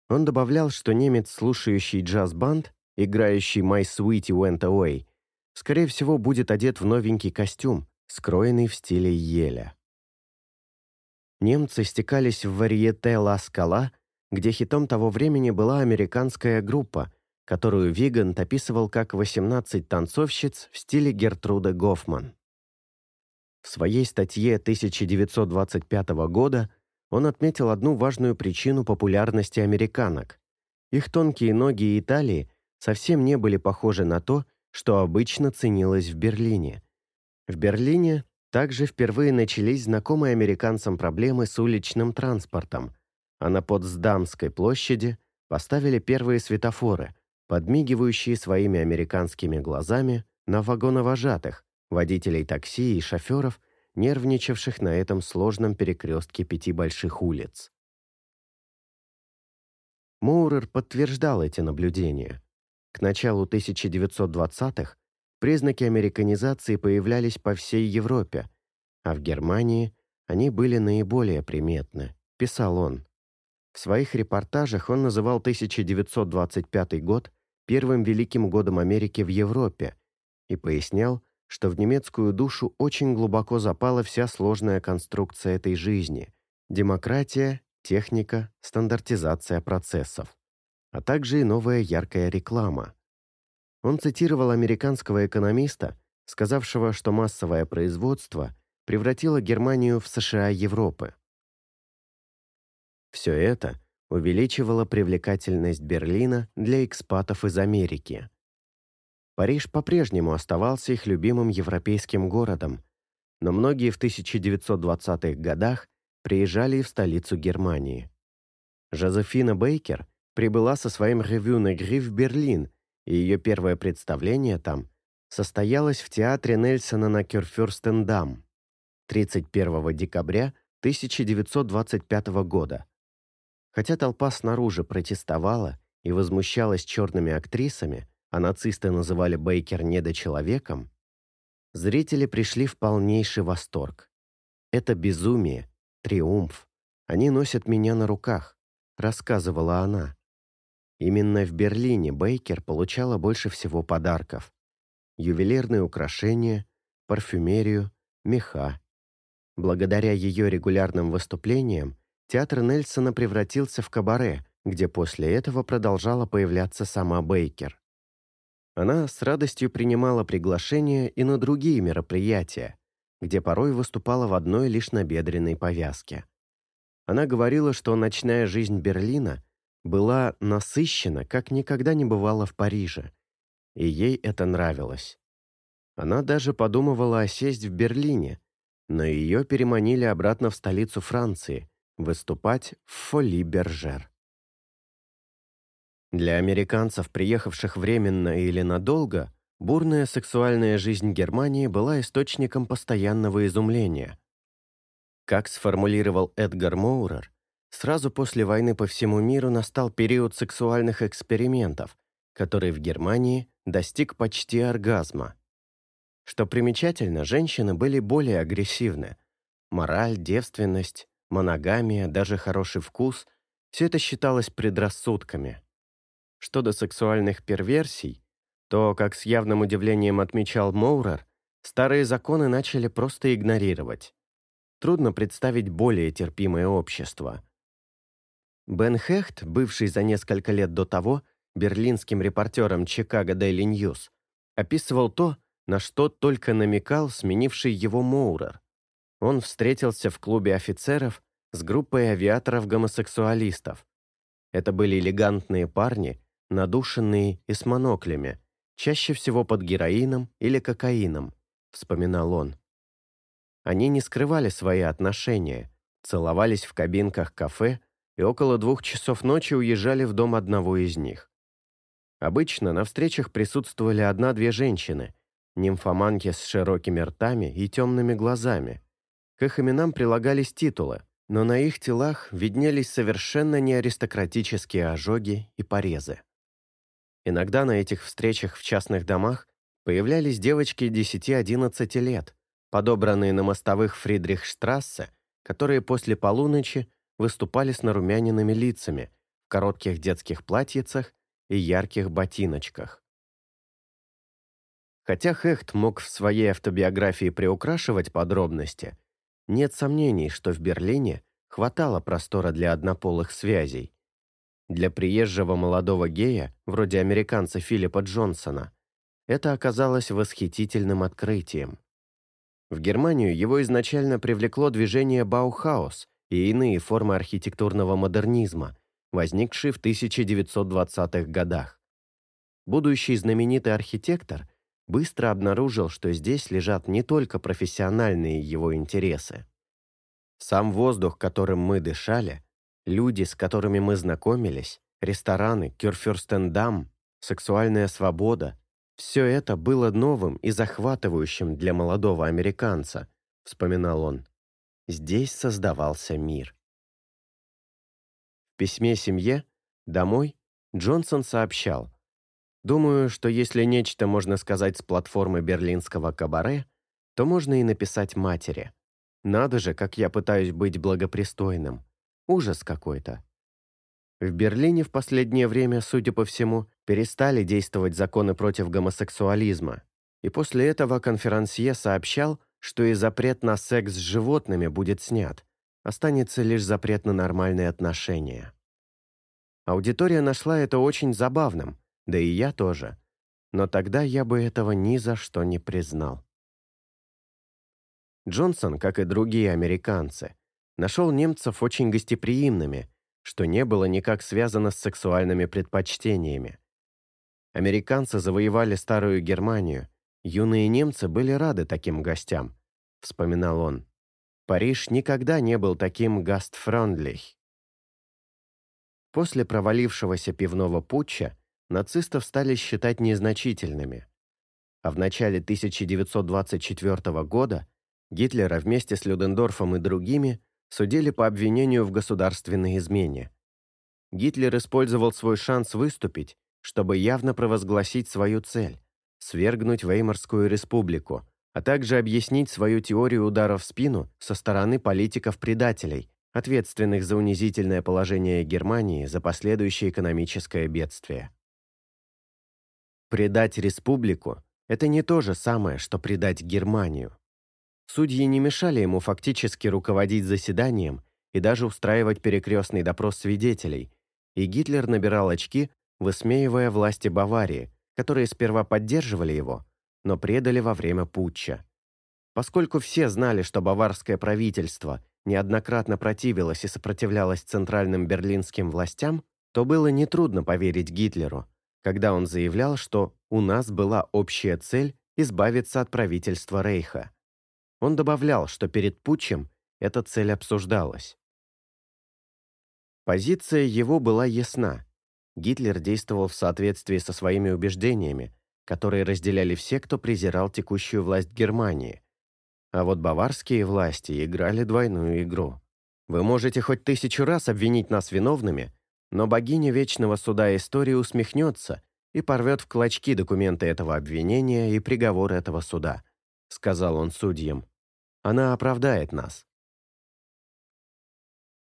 [SPEAKER 1] Он добавлял, что немец, слушающий джаз-банд, играющий «My Sweetie Went Away», скорее всего, будет одет в новенький костюм, скроенный в стиле еля. Немцы стекались в варьете «Ла Скала», где хитом того времени была американская группа, которую Вигант описывал как «18 танцовщиц» в стиле Гертруда Гофман. В своей статье 1925 года он отметил одну важную причину популярности американок. Их тонкие ноги и талии совсем не были похожи на то, что обычно ценилось в Берлине. В Берлине также впервые начались знакомые американцам проблемы с уличным транспортом, а на Потсдамской площади поставили первые светофоры, подмигивающие своими американскими глазами на вагоновожатых, водителей такси и шоферов, нервничавших на этом сложном перекрестке пяти больших улиц. Моурер подтверждал эти наблюдения. К началу 1920-х признаки американизации появлялись по всей Европе, а в Германии они были наиболее приметны, писал он. В своих репортажах он называл 1925 год первым великим годом Америки в Европе и пояснял, что в немецкую душу очень глубоко запала вся сложная конструкция этой жизни – демократия, техника, стандартизация процессов, а также и новая яркая реклама. Он цитировал американского экономиста, сказавшего, что массовое производство превратило Германию в США Европы. Все это увеличивало привлекательность Берлина для экспатов из Америки – Париж по-прежнему оставался их любимым европейским городом, но многие в 1920-х годах приезжали в столицу Германии. Жозефина Бейкер прибыла со своим ревю Негри в Берлин, и ее первое представление там состоялось в театре Нельсона на Кюрфюрстендам 31 декабря 1925 года. Хотя толпа снаружи протестовала и возмущалась черными актрисами, а нацисты называли Бейкер недочеловеком, зрители пришли в полнейший восторг. Это безумие, триумф. Они носят меня на руках, рассказывала она. Именно в Берлине Бейкер получала больше всего подарков. Ювелирные украшения, парфюмерию, меха. Благодаря ее регулярным выступлениям театр Нельсона превратился в кабаре, где после этого продолжала появляться сама Бейкер. Она с радостью принимала приглашения и на другие мероприятия, где порой выступала в одной лишь набедренной повязке. Она говорила, что ночная жизнь Берлина была насыщена, как никогда не бывало в Париже, и ей это нравилось. Она даже подумывала осесть в Берлине, но ее переманили обратно в столицу Франции, выступать в Фоли Бержер. Для американцев, приехавших временно или надолго, бурная сексуальная жизнь Германии была источником постоянного изумления. Как сформулировал Эдгар Моурер, сразу после войны по всему миру настал период сексуальных экспериментов, который в Германии достиг почти оргазма. Что примечательно, женщины были более агрессивны. Мораль, девственность, моногамия, даже хороший вкус – все это считалось предрассудками. Что до сексуальных перверсий, то, как с явным удивлением отмечал Моурер, старые законы начали просто игнорировать. Трудно представить более терпимое общество. Бен Хехт, бывший за несколько лет до того берлинским репортером Chicago Daily News, описывал то, на что только намекал сменивший его Моурер. Он встретился в клубе офицеров с группой авиаторов-гомосексуалистов. Это были элегантные парни, надушенные и с моноклями, чаще всего под героином или кокаином, вспоминал он. Они не скрывали свои отношения, целовались в кабинках кафе и около двух часов ночи уезжали в дом одного из них. Обычно на встречах присутствовали одна-две женщины, нимфоманки с широкими ртами и темными глазами. К их именам прилагались титулы, но на их телах виднелись совершенно неаристократические ожоги и порезы. Иногда на этих встречах в частных домах появлялись девочки 10-11 лет, подобранные на мостовых Фридрихштрассе, которые после полуночи выступали с нарумяненными лицами, в коротких детских платьицах и ярких ботиночках. Хотя Хехт мог в своей автобиографии приукрашивать подробности, нет сомнений, что в Берлине хватало простора для однополых связей. Для приезжего молодого гея, вроде американца Филиппа Джонсона, это оказалось восхитительным открытием. В Германию его изначально привлекло движение Баухаус и иные формы архитектурного модернизма, возникшие в 1920-х годах. Будущий знаменитый архитектор – быстро обнаружил, что здесь лежат не только профессиональные его интересы. Сам воздух, которым мы дышали, люди, с которыми мы знакомились, рестораны, Кюрфюрстендам, сексуальная свобода – все это было новым и захватывающим для молодого американца, вспоминал он. Здесь создавался мир. В письме семье «Домой» Джонсон сообщал, Думаю, что если нечто можно сказать с платформы берлинского кабаре, то можно и написать матери. Надо же, как я пытаюсь быть благопристойным. Ужас какой-то. В Берлине в последнее время, судя по всему, перестали действовать законы против гомосексуализма, и после этого конферансье сообщал, что и запрет на секс с животными будет снят, останется лишь запрет на нормальные отношения. Аудитория нашла это очень забавным – да и я тоже. Но тогда я бы этого ни за что не признал. Джонсон, как и другие американцы, нашел немцев очень гостеприимными, что не было никак связано с сексуальными предпочтениями. Американцы завоевали Старую Германию, юные немцы были рады таким гостям, вспоминал он. Париж никогда не был таким гастфрондлих. После провалившегося пивного путча нацистов стали считать незначительными. А в начале 1924 года Гитлера вместе с Людендорфом и другими судили по обвинению в государственной измене. Гитлер использовал свой шанс выступить, чтобы явно провозгласить свою цель – свергнуть Веймарскую республику, а также объяснить свою теорию удара в спину со стороны политиков-предателей, ответственных за унизительное положение Германии за последующее экономическое бедствие. Предать республику – это не то же самое, что предать Германию. Судьи не мешали ему фактически руководить заседанием и даже устраивать перекрестный допрос свидетелей, и Гитлер набирал очки, высмеивая власти Баварии, которые сперва поддерживали его, но предали во время путча. Поскольку все знали, что баварское правительство неоднократно противилось и сопротивлялось центральным берлинским властям, то было нетрудно поверить Гитлеру, когда он заявлял, что «у нас была общая цель избавиться от правительства Рейха». Он добавлял, что перед путчем эта цель обсуждалась. Позиция его была ясна. Гитлер действовал в соответствии со своими убеждениями, которые разделяли все, кто презирал текущую власть Германии. А вот баварские власти играли двойную игру. Вы можете хоть тысячу раз обвинить нас виновными, но богиня Вечного Суда истории усмехнется и порвет в клочки документы этого обвинения и приговор этого суда, сказал он судьям. Она оправдает нас.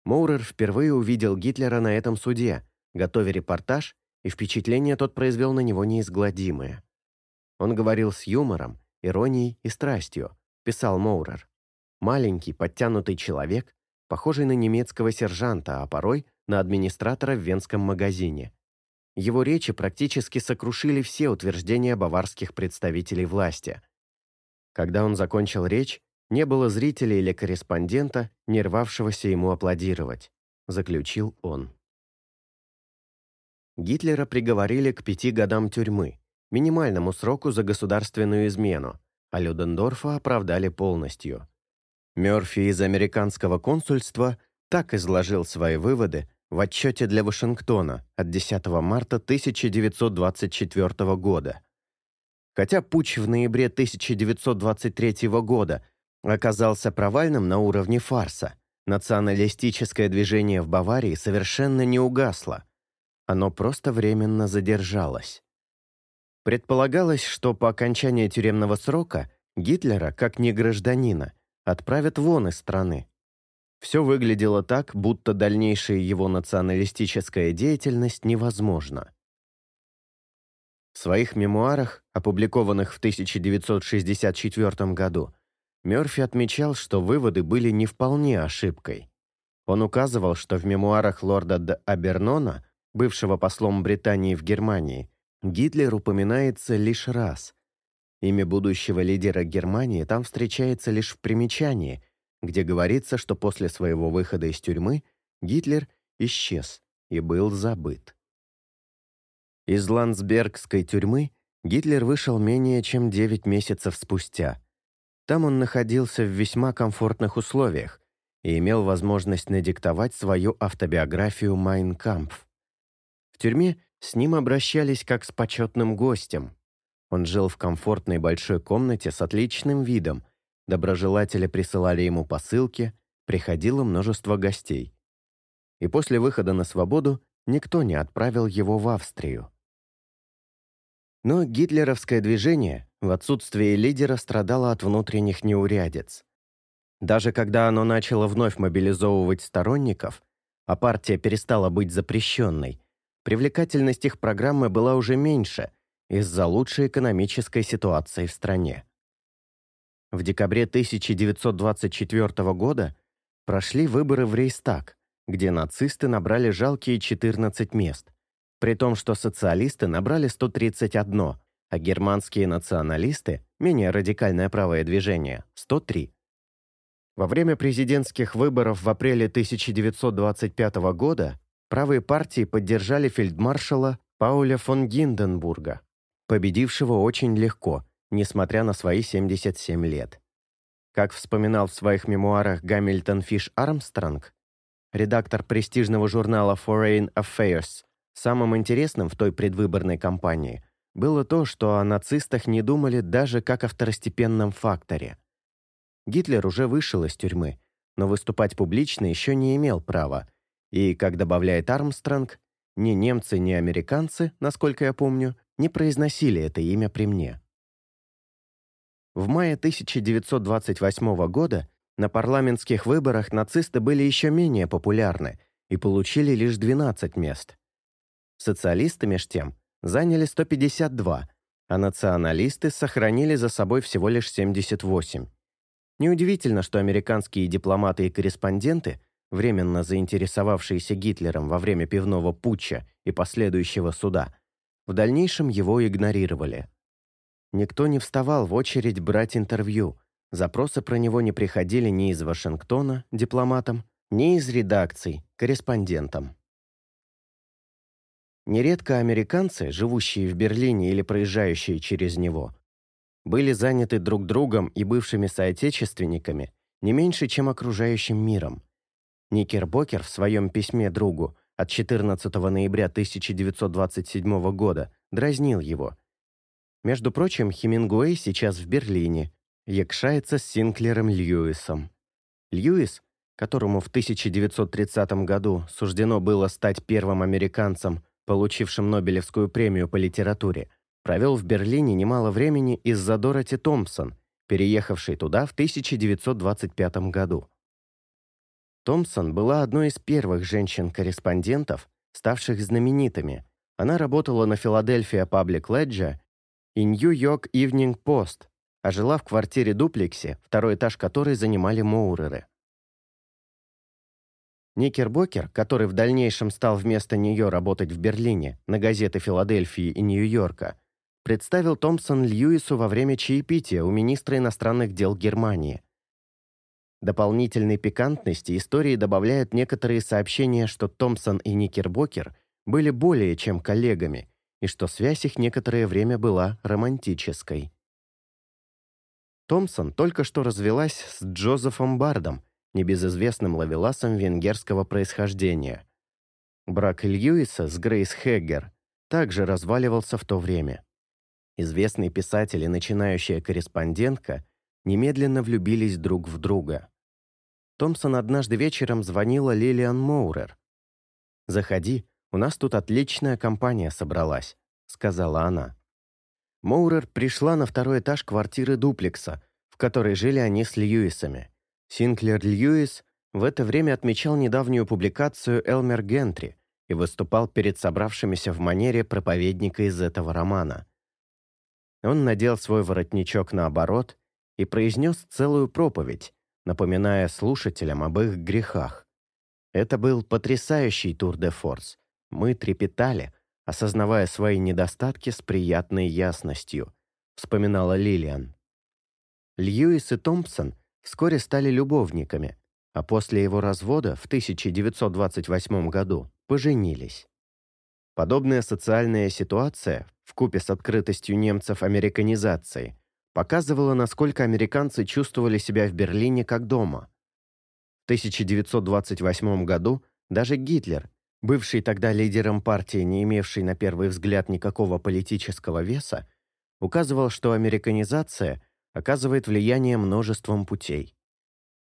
[SPEAKER 1] Моурер впервые увидел Гитлера на этом суде, готовя репортаж, и впечатление тот произвел на него неизгладимое. Он говорил с юмором, иронией и страстью, писал Моурер. Маленький, подтянутый человек, похожий на немецкого сержанта, а порой на администратора в венском магазине. Его речи практически сокрушили все утверждения баварских представителей власти. Когда он закончил речь, не было зрителя или корреспондента, не рвавшегося ему аплодировать, заключил он. Гитлера приговорили к пяти годам тюрьмы, минимальному сроку за государственную измену, а Людендорфа оправдали полностью. Мёрфи из американского консульства так изложил свои выводы в отчете для Вашингтона от 10 марта 1924 года. Хотя путч в ноябре 1923 года оказался провальным на уровне фарса, националистическое движение в Баварии совершенно не угасло. Оно просто временно задержалось. Предполагалось, что по окончании тюремного срока Гитлера, как негражданина, отправят вон из страны. Все выглядело так, будто дальнейшая его националистическая деятельность невозможна. В своих мемуарах, опубликованных в 1964 году, Мёрфи отмечал, что выводы были не вполне ошибкой. Он указывал, что в мемуарах лорда Д. Абернона, бывшего послом Британии в Германии, Гитлер упоминается лишь раз. Имя будущего лидера Германии там встречается лишь в примечании, где говорится, что после своего выхода из тюрьмы Гитлер исчез и был забыт. Из Ландсбергской тюрьмы Гитлер вышел менее чем 9 месяцев спустя. Там он находился в весьма комфортных условиях и имел возможность надиктовать свою автобиографию «Майн Кампф». В тюрьме с ним обращались как с почетным гостем. Он жил в комфортной большой комнате с отличным видом. Доброжелатели присылали ему посылки, приходило множество гостей. И после выхода на свободу никто не отправил его в Австрию. Но гитлеровское движение в отсутствие лидера страдало от внутренних неурядиц. Даже когда оно начало вновь мобилизовывать сторонников, а партия перестала быть запрещенной, привлекательность их программы была уже меньше из-за лучшей экономической ситуации в стране. В декабре 1924 года прошли выборы в Рейстаг, где нацисты набрали жалкие 14 мест, при том, что социалисты набрали 131, а германские националисты, менее радикальное правое движение, 103. Во время президентских выборов в апреле 1925 года правые партии поддержали фельдмаршала Пауля фон Гинденбурга, победившего очень легко, несмотря на свои 77 лет. Как вспоминал в своих мемуарах Гамильтон Фиш Армстронг, редактор престижного журнала Foreign Affairs, самым интересным в той предвыборной кампании было то, что о нацистах не думали даже как о второстепенном факторе. Гитлер уже вышел из тюрьмы, но выступать публично еще не имел права, и, как добавляет Армстронг, ни немцы, ни американцы, насколько я помню, не произносили это имя при мне. В мае 1928 года на парламентских выборах нацисты были еще менее популярны и получили лишь 12 мест. Социалисты, меж тем, заняли 152, а националисты сохранили за собой всего лишь 78. Неудивительно, что американские дипломаты и корреспонденты временно заинтересовавшиеся Гитлером во время пивного путча и последующего суда, в дальнейшем его игнорировали. Никто не вставал в очередь брать интервью, запросы про него не приходили ни из Вашингтона, дипломатам, ни из редакций, корреспондентам. Нередко американцы, живущие в Берлине или проезжающие через него, были заняты друг другом и бывшими соотечественниками не меньше, чем окружающим миром. Никербокер в своем письме другу от 14 ноября 1927 года дразнил его. Между прочим, Хемингуэй сейчас в Берлине, якшается с Синклером Льюисом. Льюис, которому в 1930 году суждено было стать первым американцем, получившим Нобелевскую премию по литературе, провел в Берлине немало времени из-за Дороти Томпсон, переехавшей туда в 1925 году. Томпсон была одной из первых женщин-корреспондентов, ставших знаменитыми. Она работала на Филадельфия Паблик Леджа и Нью-Йорк Ивнинг Пост, а жила в квартире-дуплексе, второй этаж которой занимали Моуреры. Никербокер, который в дальнейшем стал вместо нее работать в Берлине на газеты Филадельфии и Нью-Йорка, представил Томпсон Льюису во время чаепития у министра иностранных дел Германии. Дополнительной пикантности истории добавляют некоторые сообщения, что Томпсон и Никербокер были более чем коллегами, и что связь их некоторое время была романтической. Томпсон только что развелась с Джозефом Бардом, небезызвестным ловеласом венгерского происхождения. Брак Льюиса с Грейс Хеггер также разваливался в то время. Известный писатель и начинающая корреспондентка немедленно влюбились друг в друга. Томпсон однажды вечером звонила Лилиан Моурер. «Заходи, у нас тут отличная компания собралась», — сказала она. Моурер пришла на второй этаж квартиры дуплекса, в которой жили они с Льюисами. Синклер Льюис в это время отмечал недавнюю публикацию Элмер Гентри и выступал перед собравшимися в манере проповедника из этого романа. Он надел свой воротничок наоборот и произнес целую проповедь, напоминая слушателям об их грехах. Это был потрясающий тур де форс. Мы трепетали, осознавая свои недостатки с приятной ясностью, вспоминала Лилиан. Льюис и Томпсон вскоре стали любовниками, а после его развода в 1928 году поженились. Подобная социальная ситуация, вкупе с открытостью немцев американизации, показывала, насколько американцы чувствовали себя в Берлине как дома. В 1928 году даже Гитлер, бывший тогда лидером партии, не имевший на первый взгляд никакого политического веса, указывал, что американизация оказывает влияние множеством путей.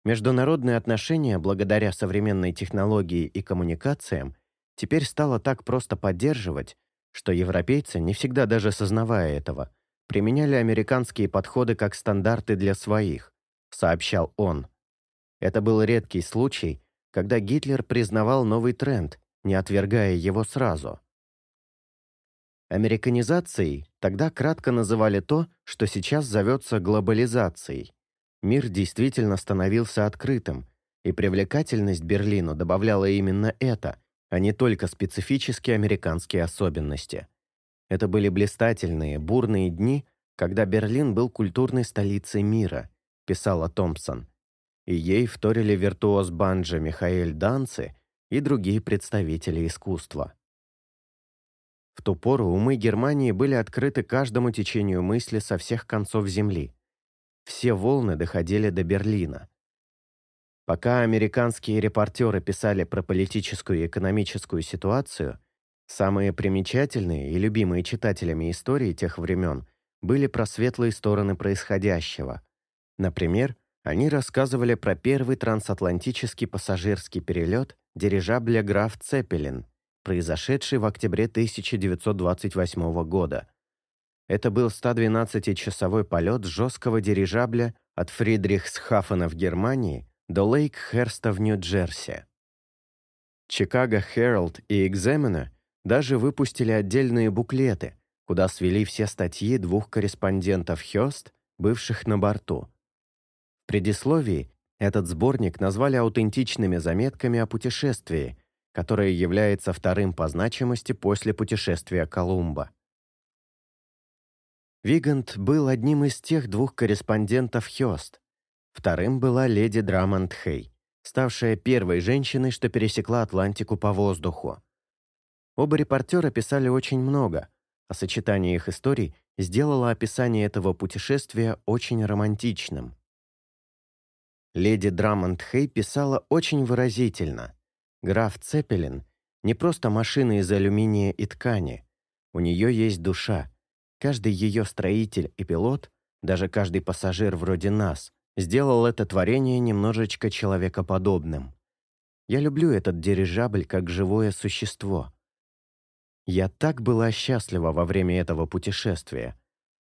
[SPEAKER 1] Международные отношения, благодаря современной технологии и коммуникациям, теперь стало так просто поддерживать, что европейцы, не всегда даже сознавая этого, применяли американские подходы как стандарты для своих, сообщал он. Это был редкий случай, когда Гитлер признавал новый тренд, не отвергая его сразу. Американизацией тогда кратко называли то, что сейчас зовется глобализацией. Мир действительно становился открытым, и привлекательность Берлину добавляла именно это, а не только специфические американские особенности. Это были блистательные, бурные дни, когда Берлин был культурной столицей мира, писала Томпсон. И ей вторили виртуоз банджа Михаэль Данци и другие представители искусства. В ту пору умы Германии были открыты каждому течению мысли со всех концов Земли. Все волны доходили до Берлина. Пока американские репортеры писали про политическую и экономическую ситуацию, самые примечательные и любимые читателями истории тех времен были про светлые стороны происходящего. Например, они рассказывали про первый трансатлантический пассажирский перелет дирижабля «Граф Цеппелин», произошедший в октябре 1928 года. Это был 112-часовой полет жесткого дирижабля от Фридрихсхафена в Германии до Лейкхерста в Нью-Джерси. Чикаго Herald и Examiner даже выпустили отдельные буклеты, куда свели все статьи двух корреспондентов Хёст, бывших на борту. В предисловии этот сборник назвали аутентичными заметками о путешествии, которое является вторым по значимости после путешествия Колумба. Вигант был одним из тех двух корреспондентов Хёст. Вторым была леди Драмонт Хей, ставшая первой женщиной, что пересекла Атлантику по воздуху. Оба репортера писали очень много, а сочетание их историй сделало описание этого путешествия очень романтичным. Леди Драмонт Хей писала очень выразительно. Граф Цепелин не просто машина из алюминия и ткани. У нее есть душа. Каждый ее строитель и пилот, даже каждый пассажир вроде нас, сделал это творение немножечко человекоподобным. Я люблю этот дирижабль как живое существо. Я так была счастлива во время этого путешествия.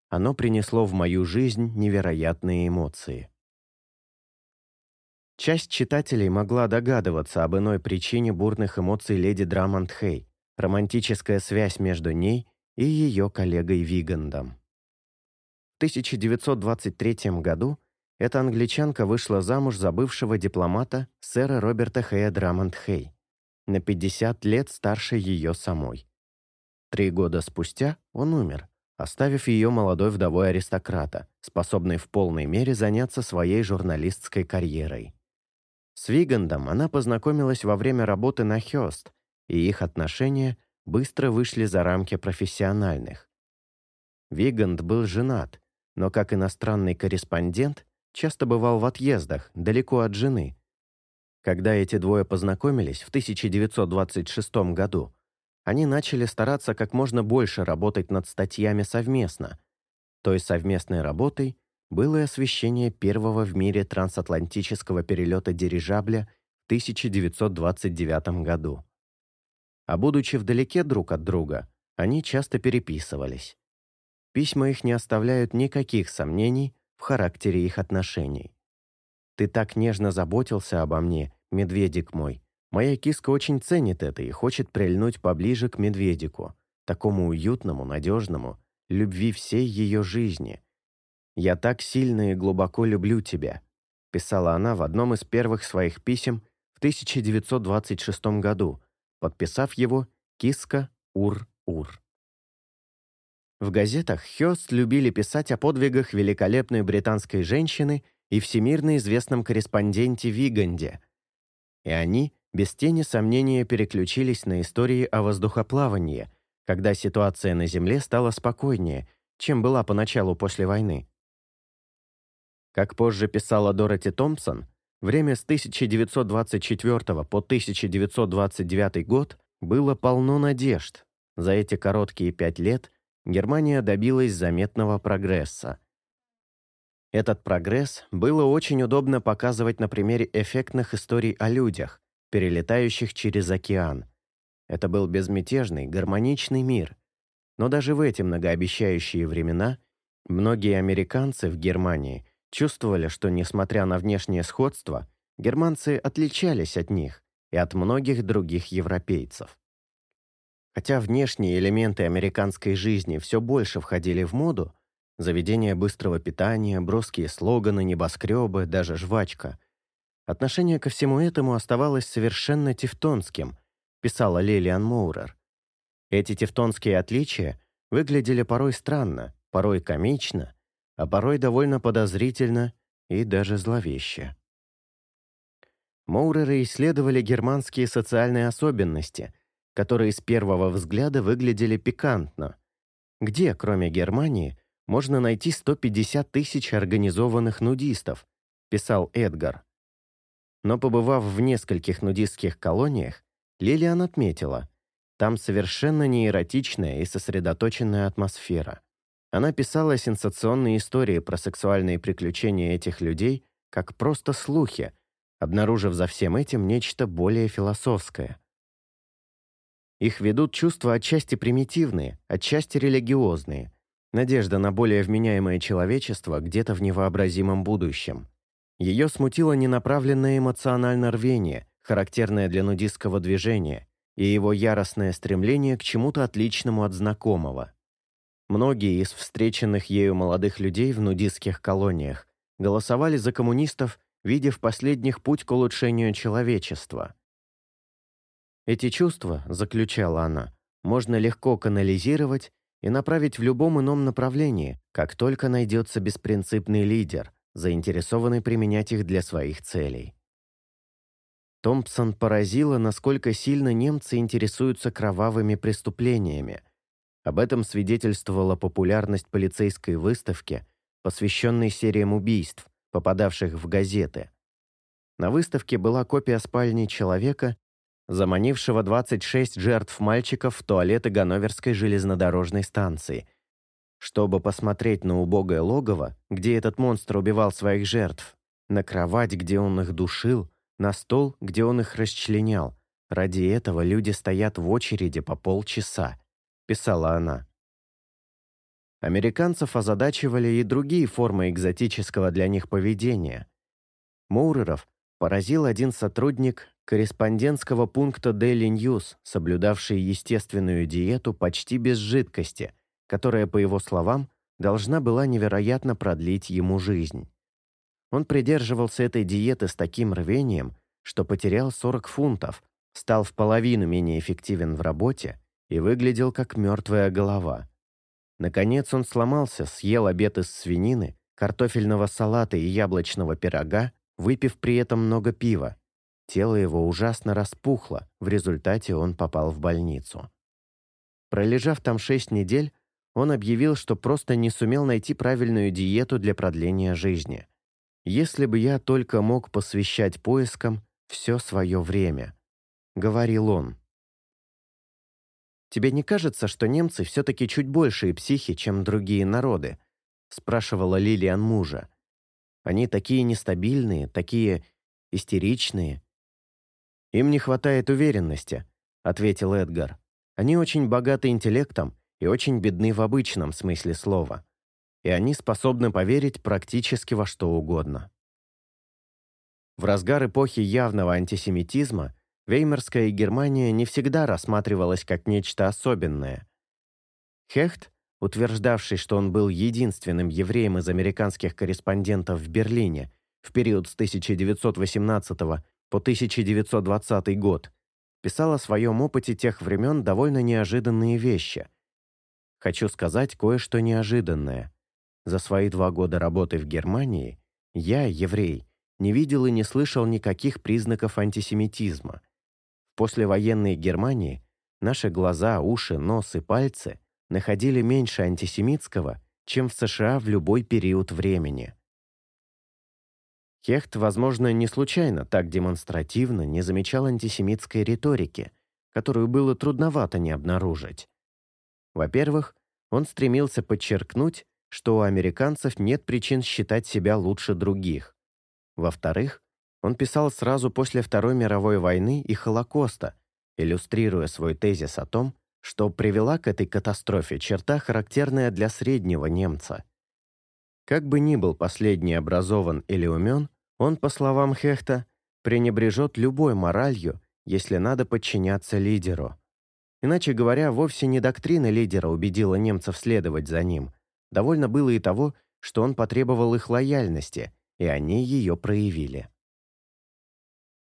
[SPEAKER 1] Оно принесло в мою жизнь невероятные эмоции. Часть читателей могла догадываться об иной причине бурных эмоций леди Драмонт Хей, романтическая связь между ней и ее коллегой Вигандом. В 1923 году эта англичанка вышла замуж за бывшего дипломата сэра Роберта Хэя Драмонт Хей, на 50 лет старше ее самой. Три года спустя он умер, оставив ее молодой вдовой аристократа, способной в полной мере заняться своей журналистской карьерой. С Вигандом она познакомилась во время работы на Хёст, и их отношения быстро вышли за рамки профессиональных. Виганд был женат, но как иностранный корреспондент часто бывал в отъездах, далеко от жены. Когда эти двое познакомились в 1926 году, они начали стараться как можно больше работать над статьями совместно. Той совместной работой было и освещение первого в мире трансатлантического перелета дирижабля в 1929 году. А будучи вдалеке друг от друга, они часто переписывались. Письма их не оставляют никаких сомнений в характере их отношений. «Ты так нежно заботился обо мне, медведик мой. Моя киска очень ценит это и хочет прильнуть поближе к медведику, такому уютному, надежному, любви всей ее жизни, «Я так сильно и глубоко люблю тебя», писала она в одном из первых своих писем в 1926 году, подписав его «Киска Ур-Ур». В газетах Хёст любили писать о подвигах великолепной британской женщины и всемирно известном корреспонденте Виганде. И они, без тени сомнения, переключились на истории о воздухоплавании, когда ситуация на Земле стала спокойнее, чем была поначалу после войны. Как позже писала Дороти Томпсон, время с 1924 по 1929 год было полно надежд. За эти короткие пять лет Германия добилась заметного прогресса. Этот прогресс было очень удобно показывать на примере эффектных историй о людях, перелетающих через океан. Это был безмятежный, гармоничный мир. Но даже в эти многообещающие времена многие американцы в Германии – чувствовали, что, несмотря на внешнее сходство, германцы отличались от них и от многих других европейцев. Хотя внешние элементы американской жизни все больше входили в моду, заведения быстрого питания, броские слоганы, небоскребы, даже жвачка, отношение ко всему этому оставалось совершенно тевтонским, писала Лилиан Моурер. Эти тевтонские отличия выглядели порой странно, порой комично, а порой довольно подозрительно и даже зловеще. Моуреры исследовали германские социальные особенности, которые с первого взгляда выглядели пикантно. Где, кроме Германии, можно найти 150 тысяч организованных нудистов, писал Эдгар. Но побывав в нескольких нудистских колониях, Лилиан отметила, там совершенно не эротичная и сосредоточенная атмосфера. Она писала сенсационные истории про сексуальные приключения этих людей как просто слухи, обнаружив за всем этим нечто более философское. Их ведут чувства отчасти примитивные, отчасти религиозные, надежда на более вменяемое человечество где-то в невообразимом будущем. Ее смутило ненаправленное эмоциональное рвение, характерное для нудистского движения, и его яростное стремление к чему-то отличному от знакомого. Многие из встреченных ею молодых людей в нудистских колониях голосовали за коммунистов, видя в последних путь к улучшению человечества. Эти чувства, заключала она, можно легко канализировать и направить в любом ином направлении, как только найдется беспринципный лидер, заинтересованный применять их для своих целей. Томпсон поразило, насколько сильно немцы интересуются кровавыми преступлениями. Об этом свидетельствовала популярность полицейской выставки, посвященной сериям убийств, попадавших в газеты. На выставке была копия спальни человека, заманившего 26 жертв мальчиков в туалеты Ганноверской железнодорожной станции. Чтобы посмотреть на убогое логово, где этот монстр убивал своих жертв, на кровать, где он их душил, на стол, где он их расчленял. Ради этого люди стоят в очереди по полчаса, писала она. Американцев озадачивали и другие формы экзотического для них поведения. Моуреров поразил один сотрудник корреспондентского пункта Daily News, соблюдавший естественную диету почти без жидкости, которая, по его словам, должна была невероятно продлить ему жизнь. Он придерживался этой диеты с таким рвением, что потерял 40 фунтов, стал в половину менее эффективен в работе и выглядел как мертвая голова. Наконец он сломался, съел обед из свинины, картофельного салата и яблочного пирога, выпив при этом много пива. Тело его ужасно распухло, в результате он попал в больницу. Пролежав там шесть недель, он объявил, что просто не сумел найти правильную диету для продления жизни. «Если бы я только мог посвящать поискам все свое время», — говорил он. «Тебе не кажется, что немцы все-таки чуть большие психи, чем другие народы?» — спрашивала Лилиан мужа. «Они такие нестабильные, такие истеричные». «Им не хватает уверенности», — ответил Эдгар. «Они очень богаты интеллектом и очень бедны в обычном смысле слова и они способны поверить практически во что угодно. В разгар эпохи явного антисемитизма Веймарская Германия не всегда рассматривалась как нечто особенное. Хехт, утверждавший, что он был единственным евреем из американских корреспондентов в Берлине в период с 1918 по 1920 год, писал о своем опыте тех времен довольно неожиданные вещи. Хочу сказать кое-что неожиданное. За свои два года работы в Германии я, еврей, не видел и не слышал никаких признаков антисемитизма. В послевоенной Германии наши глаза, уши, нос и пальцы находили меньше антисемитского, чем в США в любой период времени. Хехт, возможно, не случайно так демонстративно не замечал антисемитской риторики, которую было трудновато не обнаружить. Во-первых, он стремился подчеркнуть, что у американцев нет причин считать себя лучше других. Во-вторых, он писал сразу после Второй мировой войны и Холокоста, иллюстрируя свой тезис о том, что привела к этой катастрофе черта, характерная для среднего немца. Как бы ни был последний образован или умен, он, по словам Хехта, пренебрежет любой моралью, если надо подчиняться лидеру. Иначе говоря, вовсе не доктрина лидера убедила немцев следовать за ним – Довольно было и того, что он потребовал их лояльности, и они ее проявили.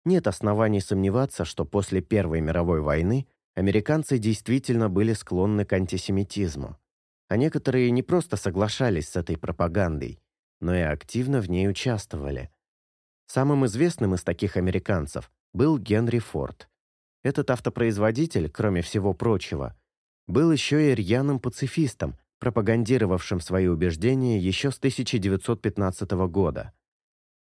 [SPEAKER 1] Нет оснований сомневаться, что после Первой мировой войны американцы действительно были склонны к антисемитизму, а некоторые не просто соглашались с этой пропагандой, но и активно в ней участвовали. Самым известным из таких американцев был Генри Форд. Этот автопроизводитель, кроме всего прочего, был еще и рьяным пацифистом, пропагандировавшим свои убеждения еще с 1915 года.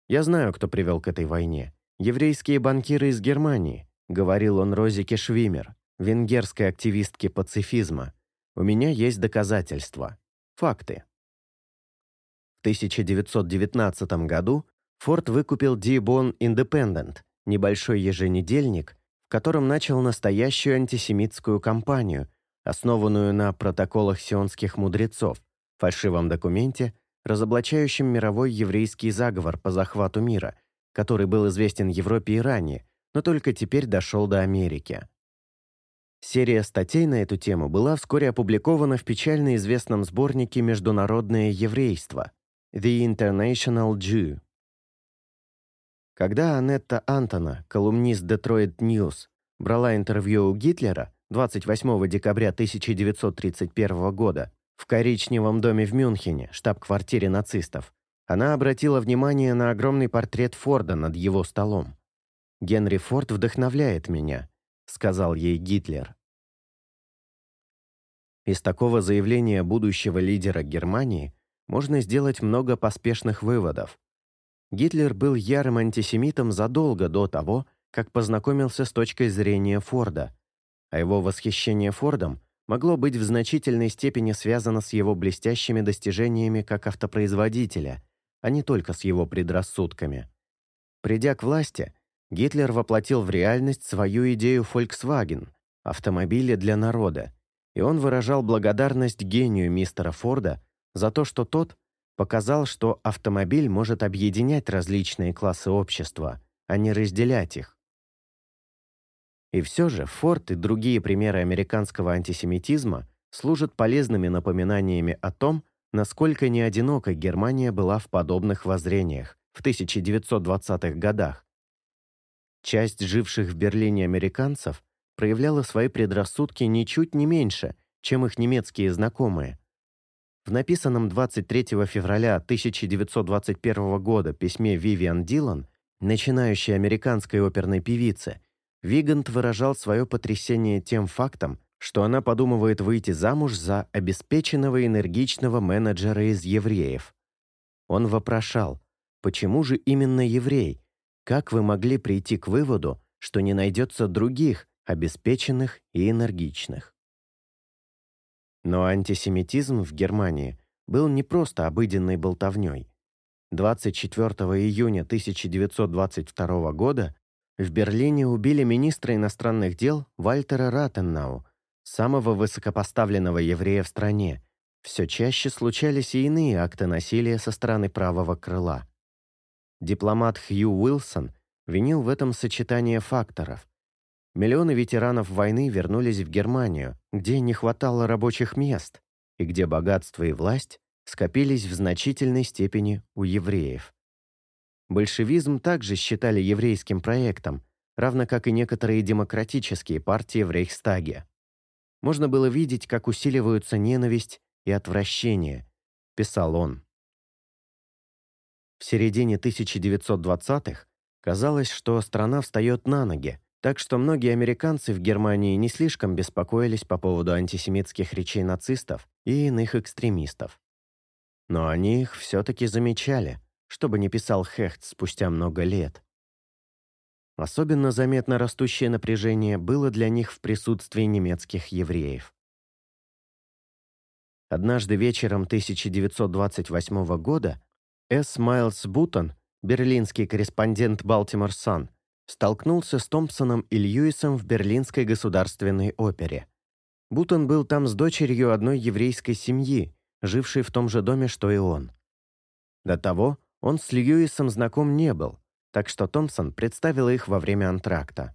[SPEAKER 1] «Я знаю, кто привел к этой войне. Еврейские банкиры из Германии», — говорил он Розике Швимер, венгерской активистке пацифизма. «У меня есть доказательства. Факты». В 1919 году Форд выкупил Дибон Independent, небольшой еженедельник, в котором начал настоящую антисемитскую кампанию — основанную на протоколах сионских мудрецов, фальшивом документе, разоблачающем мировой еврейский заговор по захвату мира, который был известен Европе и ранее, но только теперь дошел до Америки. Серия статей на эту тему была вскоре опубликована в печально известном сборнике «Международное еврейство» «The International Jew». Когда Анетта Антона, колумнист Detroit News, брала интервью у Гитлера, 28 декабря 1931 года, в коричневом доме в Мюнхене, штаб-квартире нацистов, она обратила внимание на огромный портрет Форда над его столом. «Генри Форд вдохновляет меня», — сказал ей Гитлер. Из такого заявления будущего лидера Германии можно сделать много поспешных выводов. Гитлер был ярым антисемитом задолго до того, как познакомился с точкой зрения Форда, а его восхищение Фордом могло быть в значительной степени связано с его блестящими достижениями как автопроизводителя, а не только с его предрассудками. Придя к власти, Гитлер воплотил в реальность свою идею Volkswagen – автомобиля для народа, и он выражал благодарность гению мистера Форда за то, что тот показал, что автомобиль может объединять различные классы общества, а не разделять их. И все же Форд и другие примеры американского антисемитизма служат полезными напоминаниями о том, насколько неодинока Германия была в подобных воззрениях в 1920-х годах. Часть живших в Берлине американцев проявляла свои предрассудки ничуть не меньше, чем их немецкие знакомые. В написанном 23 февраля 1921 года письме Вивиан Дилан, начинающей американской оперной певице, Вигант выражал свое потрясение тем фактом, что она подумывает выйти замуж за обеспеченного энергичного менеджера из евреев. Он вопрошал, почему же именно еврей? Как вы могли прийти к выводу, что не найдется других, обеспеченных и энергичных. Но антисемитизм в Германии был не просто обыденной болтовней. 24 июня 1922 года в Берлине убили министра иностранных дел Вальтера Ратеннау, самого высокопоставленного еврея в стране. Все чаще случались и иные акты насилия со стороны правого крыла. Дипломат Хью Уилсон винил в этом сочетание факторов Миллионы ветеранов войны вернулись в Германию, где не хватало рабочих мест и где богатство и власть скопились в значительной степени у евреев. Большевизм также считали еврейским проектом, равно как и некоторые демократические партии в Рейхстаге. Можно было видеть, как усиливаются ненависть и отвращение, писал он. В середине 1920-х казалось, что страна встает на ноги, так что многие американцы в Германии не слишком беспокоились по поводу антисемитских речей нацистов и иных экстремистов. Но они их все-таки замечали, чтобы не писал Хехт спустя много лет. Особенно заметно растущее напряжение было для них в присутствии немецких евреев. Однажды вечером 1928 года С. Майлз Бутон, берлинский корреспондент «Балтимор Сан», столкнулся с Томпсоном и Льюисом в Берлинской государственной опере. Бутон был там с дочерью одной еврейской семьи, жившей в том же доме, что и он. До того он с Льюисом знаком не был, так что Томпсон представил их во время антракта.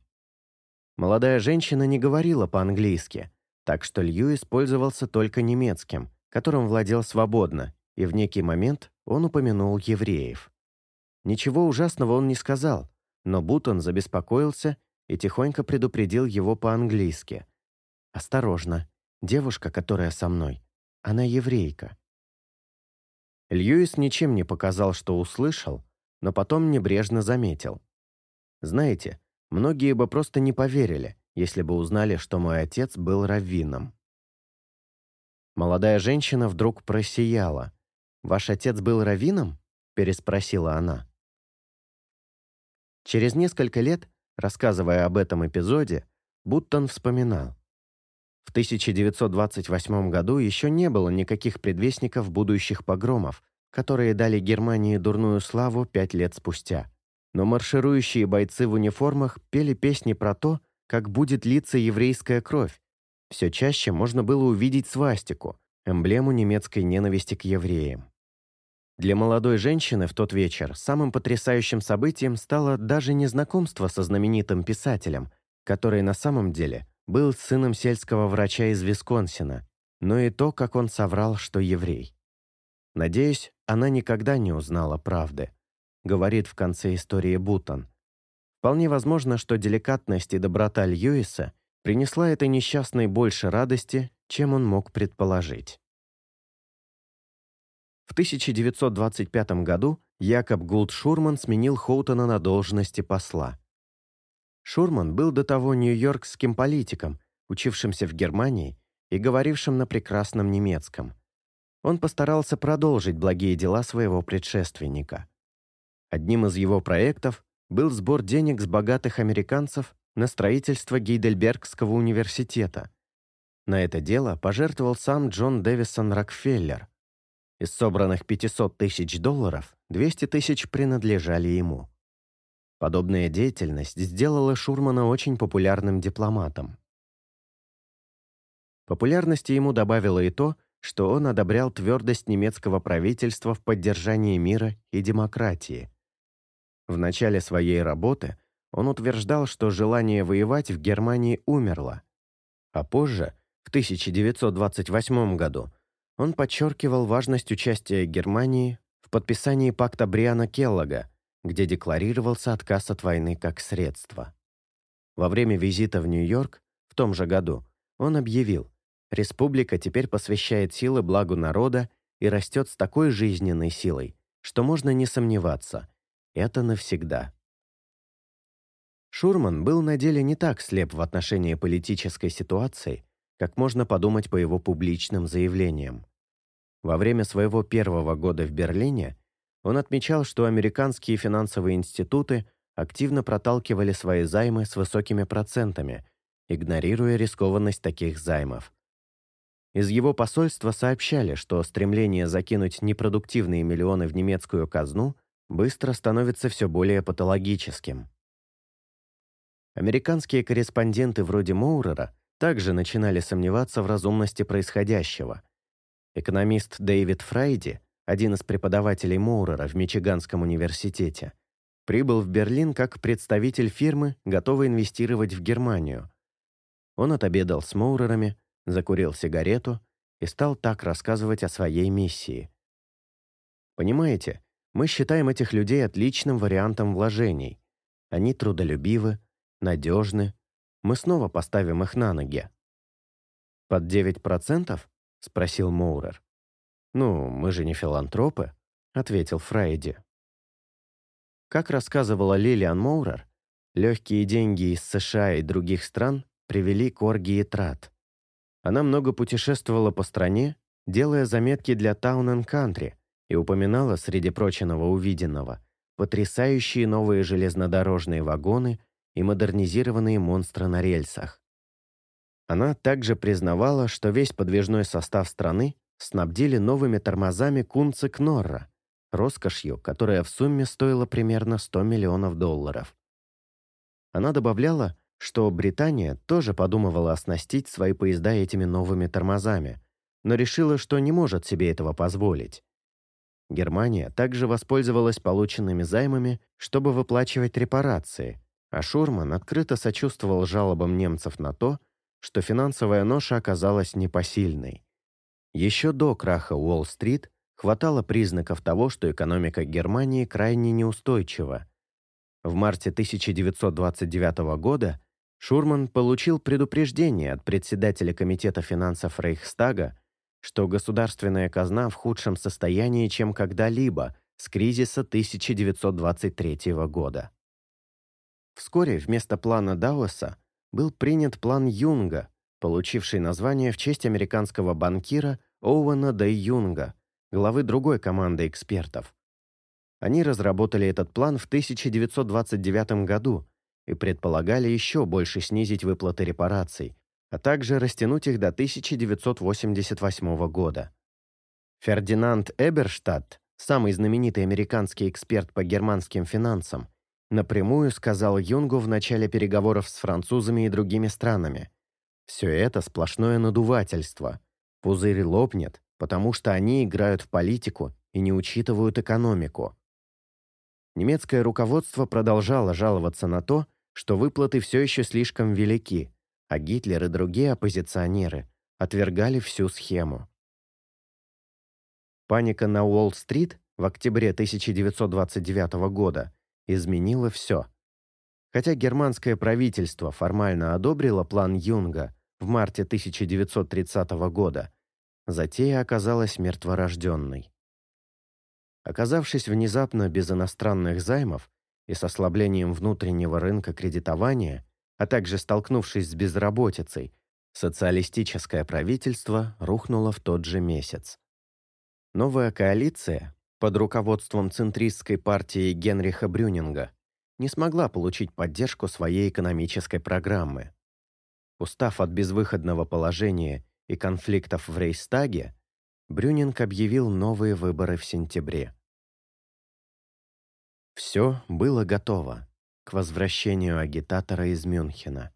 [SPEAKER 1] Молодая женщина не говорила по-английски, так что Льюис пользовался только немецким, которым владел свободно, и в некий момент он упомянул евреев. Ничего ужасного он не сказал, но Бутон забеспокоился и тихонько предупредил его по-английски. «Осторожно, девушка, которая со мной, она еврейка». Льюис ничем не показал, что услышал, но потом небрежно заметил. «Знаете, многие бы просто не поверили, если бы узнали, что мой отец был раввином». Молодая женщина вдруг просияла. «Ваш отец был раввином?» – переспросила она. Через несколько лет, рассказывая об этом эпизоде, Буттон вспоминал. В 1928 году еще не было никаких предвестников будущих погромов, которые дали Германии дурную славу пять лет спустя. Но марширующие бойцы в униформах пели песни про то, как будет литься еврейская кровь. Все чаще можно было увидеть свастику, эмблему немецкой ненависти к евреям. Для молодой женщины в тот вечер самым потрясающим событием стало даже не знакомство со знаменитым писателем, который на самом деле был сыном сельского врача из Висконсина, но и то, как он соврал, что еврей. Надеюсь, она никогда не узнала правды, говорит в конце истории Бутон. Вполне возможно, что деликатность и доброта Льюиса принесла этой несчастной больше радости, чем он мог предположить. В 1925 году Якоб Гулд Шурман сменил Хоутона на должности посла. Шурман был до того нью-йоркским политиком, учившимся в Германии и говорившим на прекрасном немецком. Он постарался продолжить благие дела своего предшественника. Одним из его проектов был сбор денег с богатых американцев на строительство Гейдельбергского университета. На это дело пожертвовал сам Джон Дэвисон Рокфеллер. Из собранных 500 тысяч долларов 200 тысяч принадлежали ему. Подобная деятельность сделала Шурмана очень популярным дипломатом. Популярности ему добавило и то, что он одобрял твердость немецкого правительства в поддержании мира и демократии. В начале своей работы он утверждал, что желание воевать в Германии умерло, а позже, в 1928 году, он подчеркивал важность участия Германии в подписании пакта Бриана Келлога, где декларировался отказ от войны как средство. Во время визита в Нью-Йорк в том же году он объявил, Республика теперь посвящает силы благу народа и растет с такой жизненной силой, что можно не сомневаться, это навсегда. Шурман был на деле не так слеп в отношении политической ситуации, как можно подумать по его публичным заявлениям. Во время своего первого года в Берлине он отмечал, что американские финансовые институты активно проталкивали свои займы с высокими процентами, игнорируя рискованность таких займов. Из его посольства сообщали, что стремление закинуть непродуктивные миллионы в немецкую казну быстро становится все более патологическим. Американские корреспонденты вроде Моурера также начинали сомневаться в разумности происходящего. Экономист Дэвид Фрайди, один из преподавателей Моурера в Мичиганском университете, прибыл в Берлин как представитель фирмы, готовой инвестировать в Германию. Он отобедал с Моурерами, закурил сигарету и стал так рассказывать о своей миссии. «Понимаете, мы считаем этих людей отличным вариантом вложений. Они трудолюбивы, надежны. Мы снова поставим их на ноги». «Под 9%?» — спросил Моурер. «Ну, мы же не филантропы», — ответил Фрейди. Как рассказывала Лилиан Моурер, легкие деньги из США и других стран привели к оргии трат. Она много путешествовала по стране, делая заметки для Town and Country и упоминала, среди прочего увиденного, потрясающие новые железнодорожные вагоны и модернизированные монстры на рельсах. Она также признавала, что весь подвижной состав страны снабдили новыми тормозами Кунца Кнорра, роскошью, которая в сумме стоила примерно 100 миллионов долларов. Она добавляла, что Британия тоже подумывала оснастить свои поезда этими новыми тормозами, но решила, что не может себе этого позволить. Германия также воспользовалась полученными займами, чтобы выплачивать репарации, а Шурман открыто сочувствовал жалобам немцев на то, что финансовая ноша оказалась непосильной. Еще до краха Уолл-стрит хватало признаков того, что экономика Германии крайне неустойчива. В марте 1929 года Шурман получил предупреждение от председателя Комитета финансов Рейхстага, что государственная казна в худшем состоянии, чем когда-либо с кризиса 1923 года. Вскоре вместо плана Дауэса был принят план Юнга, получивший название в честь американского банкира Оуэна Д. Юнга, главы другой команды экспертов. Они разработали этот план в 1929 году и предполагали еще больше снизить выплаты репараций, а также растянуть их до 1988 года. Фердинанд Эберштадт, самый знаменитый американский эксперт по германским финансам, напрямую сказал Юнгу в начале переговоров с французами и другими странами. Все это сплошное надувательство. Пузырь лопнет, потому что они играют в политику и не учитывают экономику. Немецкое руководство продолжало жаловаться на то, что выплаты все еще слишком велики, а Гитлер и другие оппозиционеры отвергали всю схему. Паника на Уолл-стрит в октябре 1929 года изменила все. Хотя германское правительство формально одобрило план Юнга в марте 1930 года, затея оказалась мертворожденной. Оказавшись внезапно без иностранных займов и с ослаблением внутреннего рынка кредитования, а также столкнувшись с безработицей, социалистическое правительство рухнуло в тот же месяц. Новая коалиция под руководством центристской партии Генриха Брюнинга не смогла получить поддержку своей экономической программы. Устав от безвыходного положения и конфликтов в Рейхстаге, Брюнинг объявил новые выборы в сентябре. Все было готово к возвращению агитатора из Мюнхена.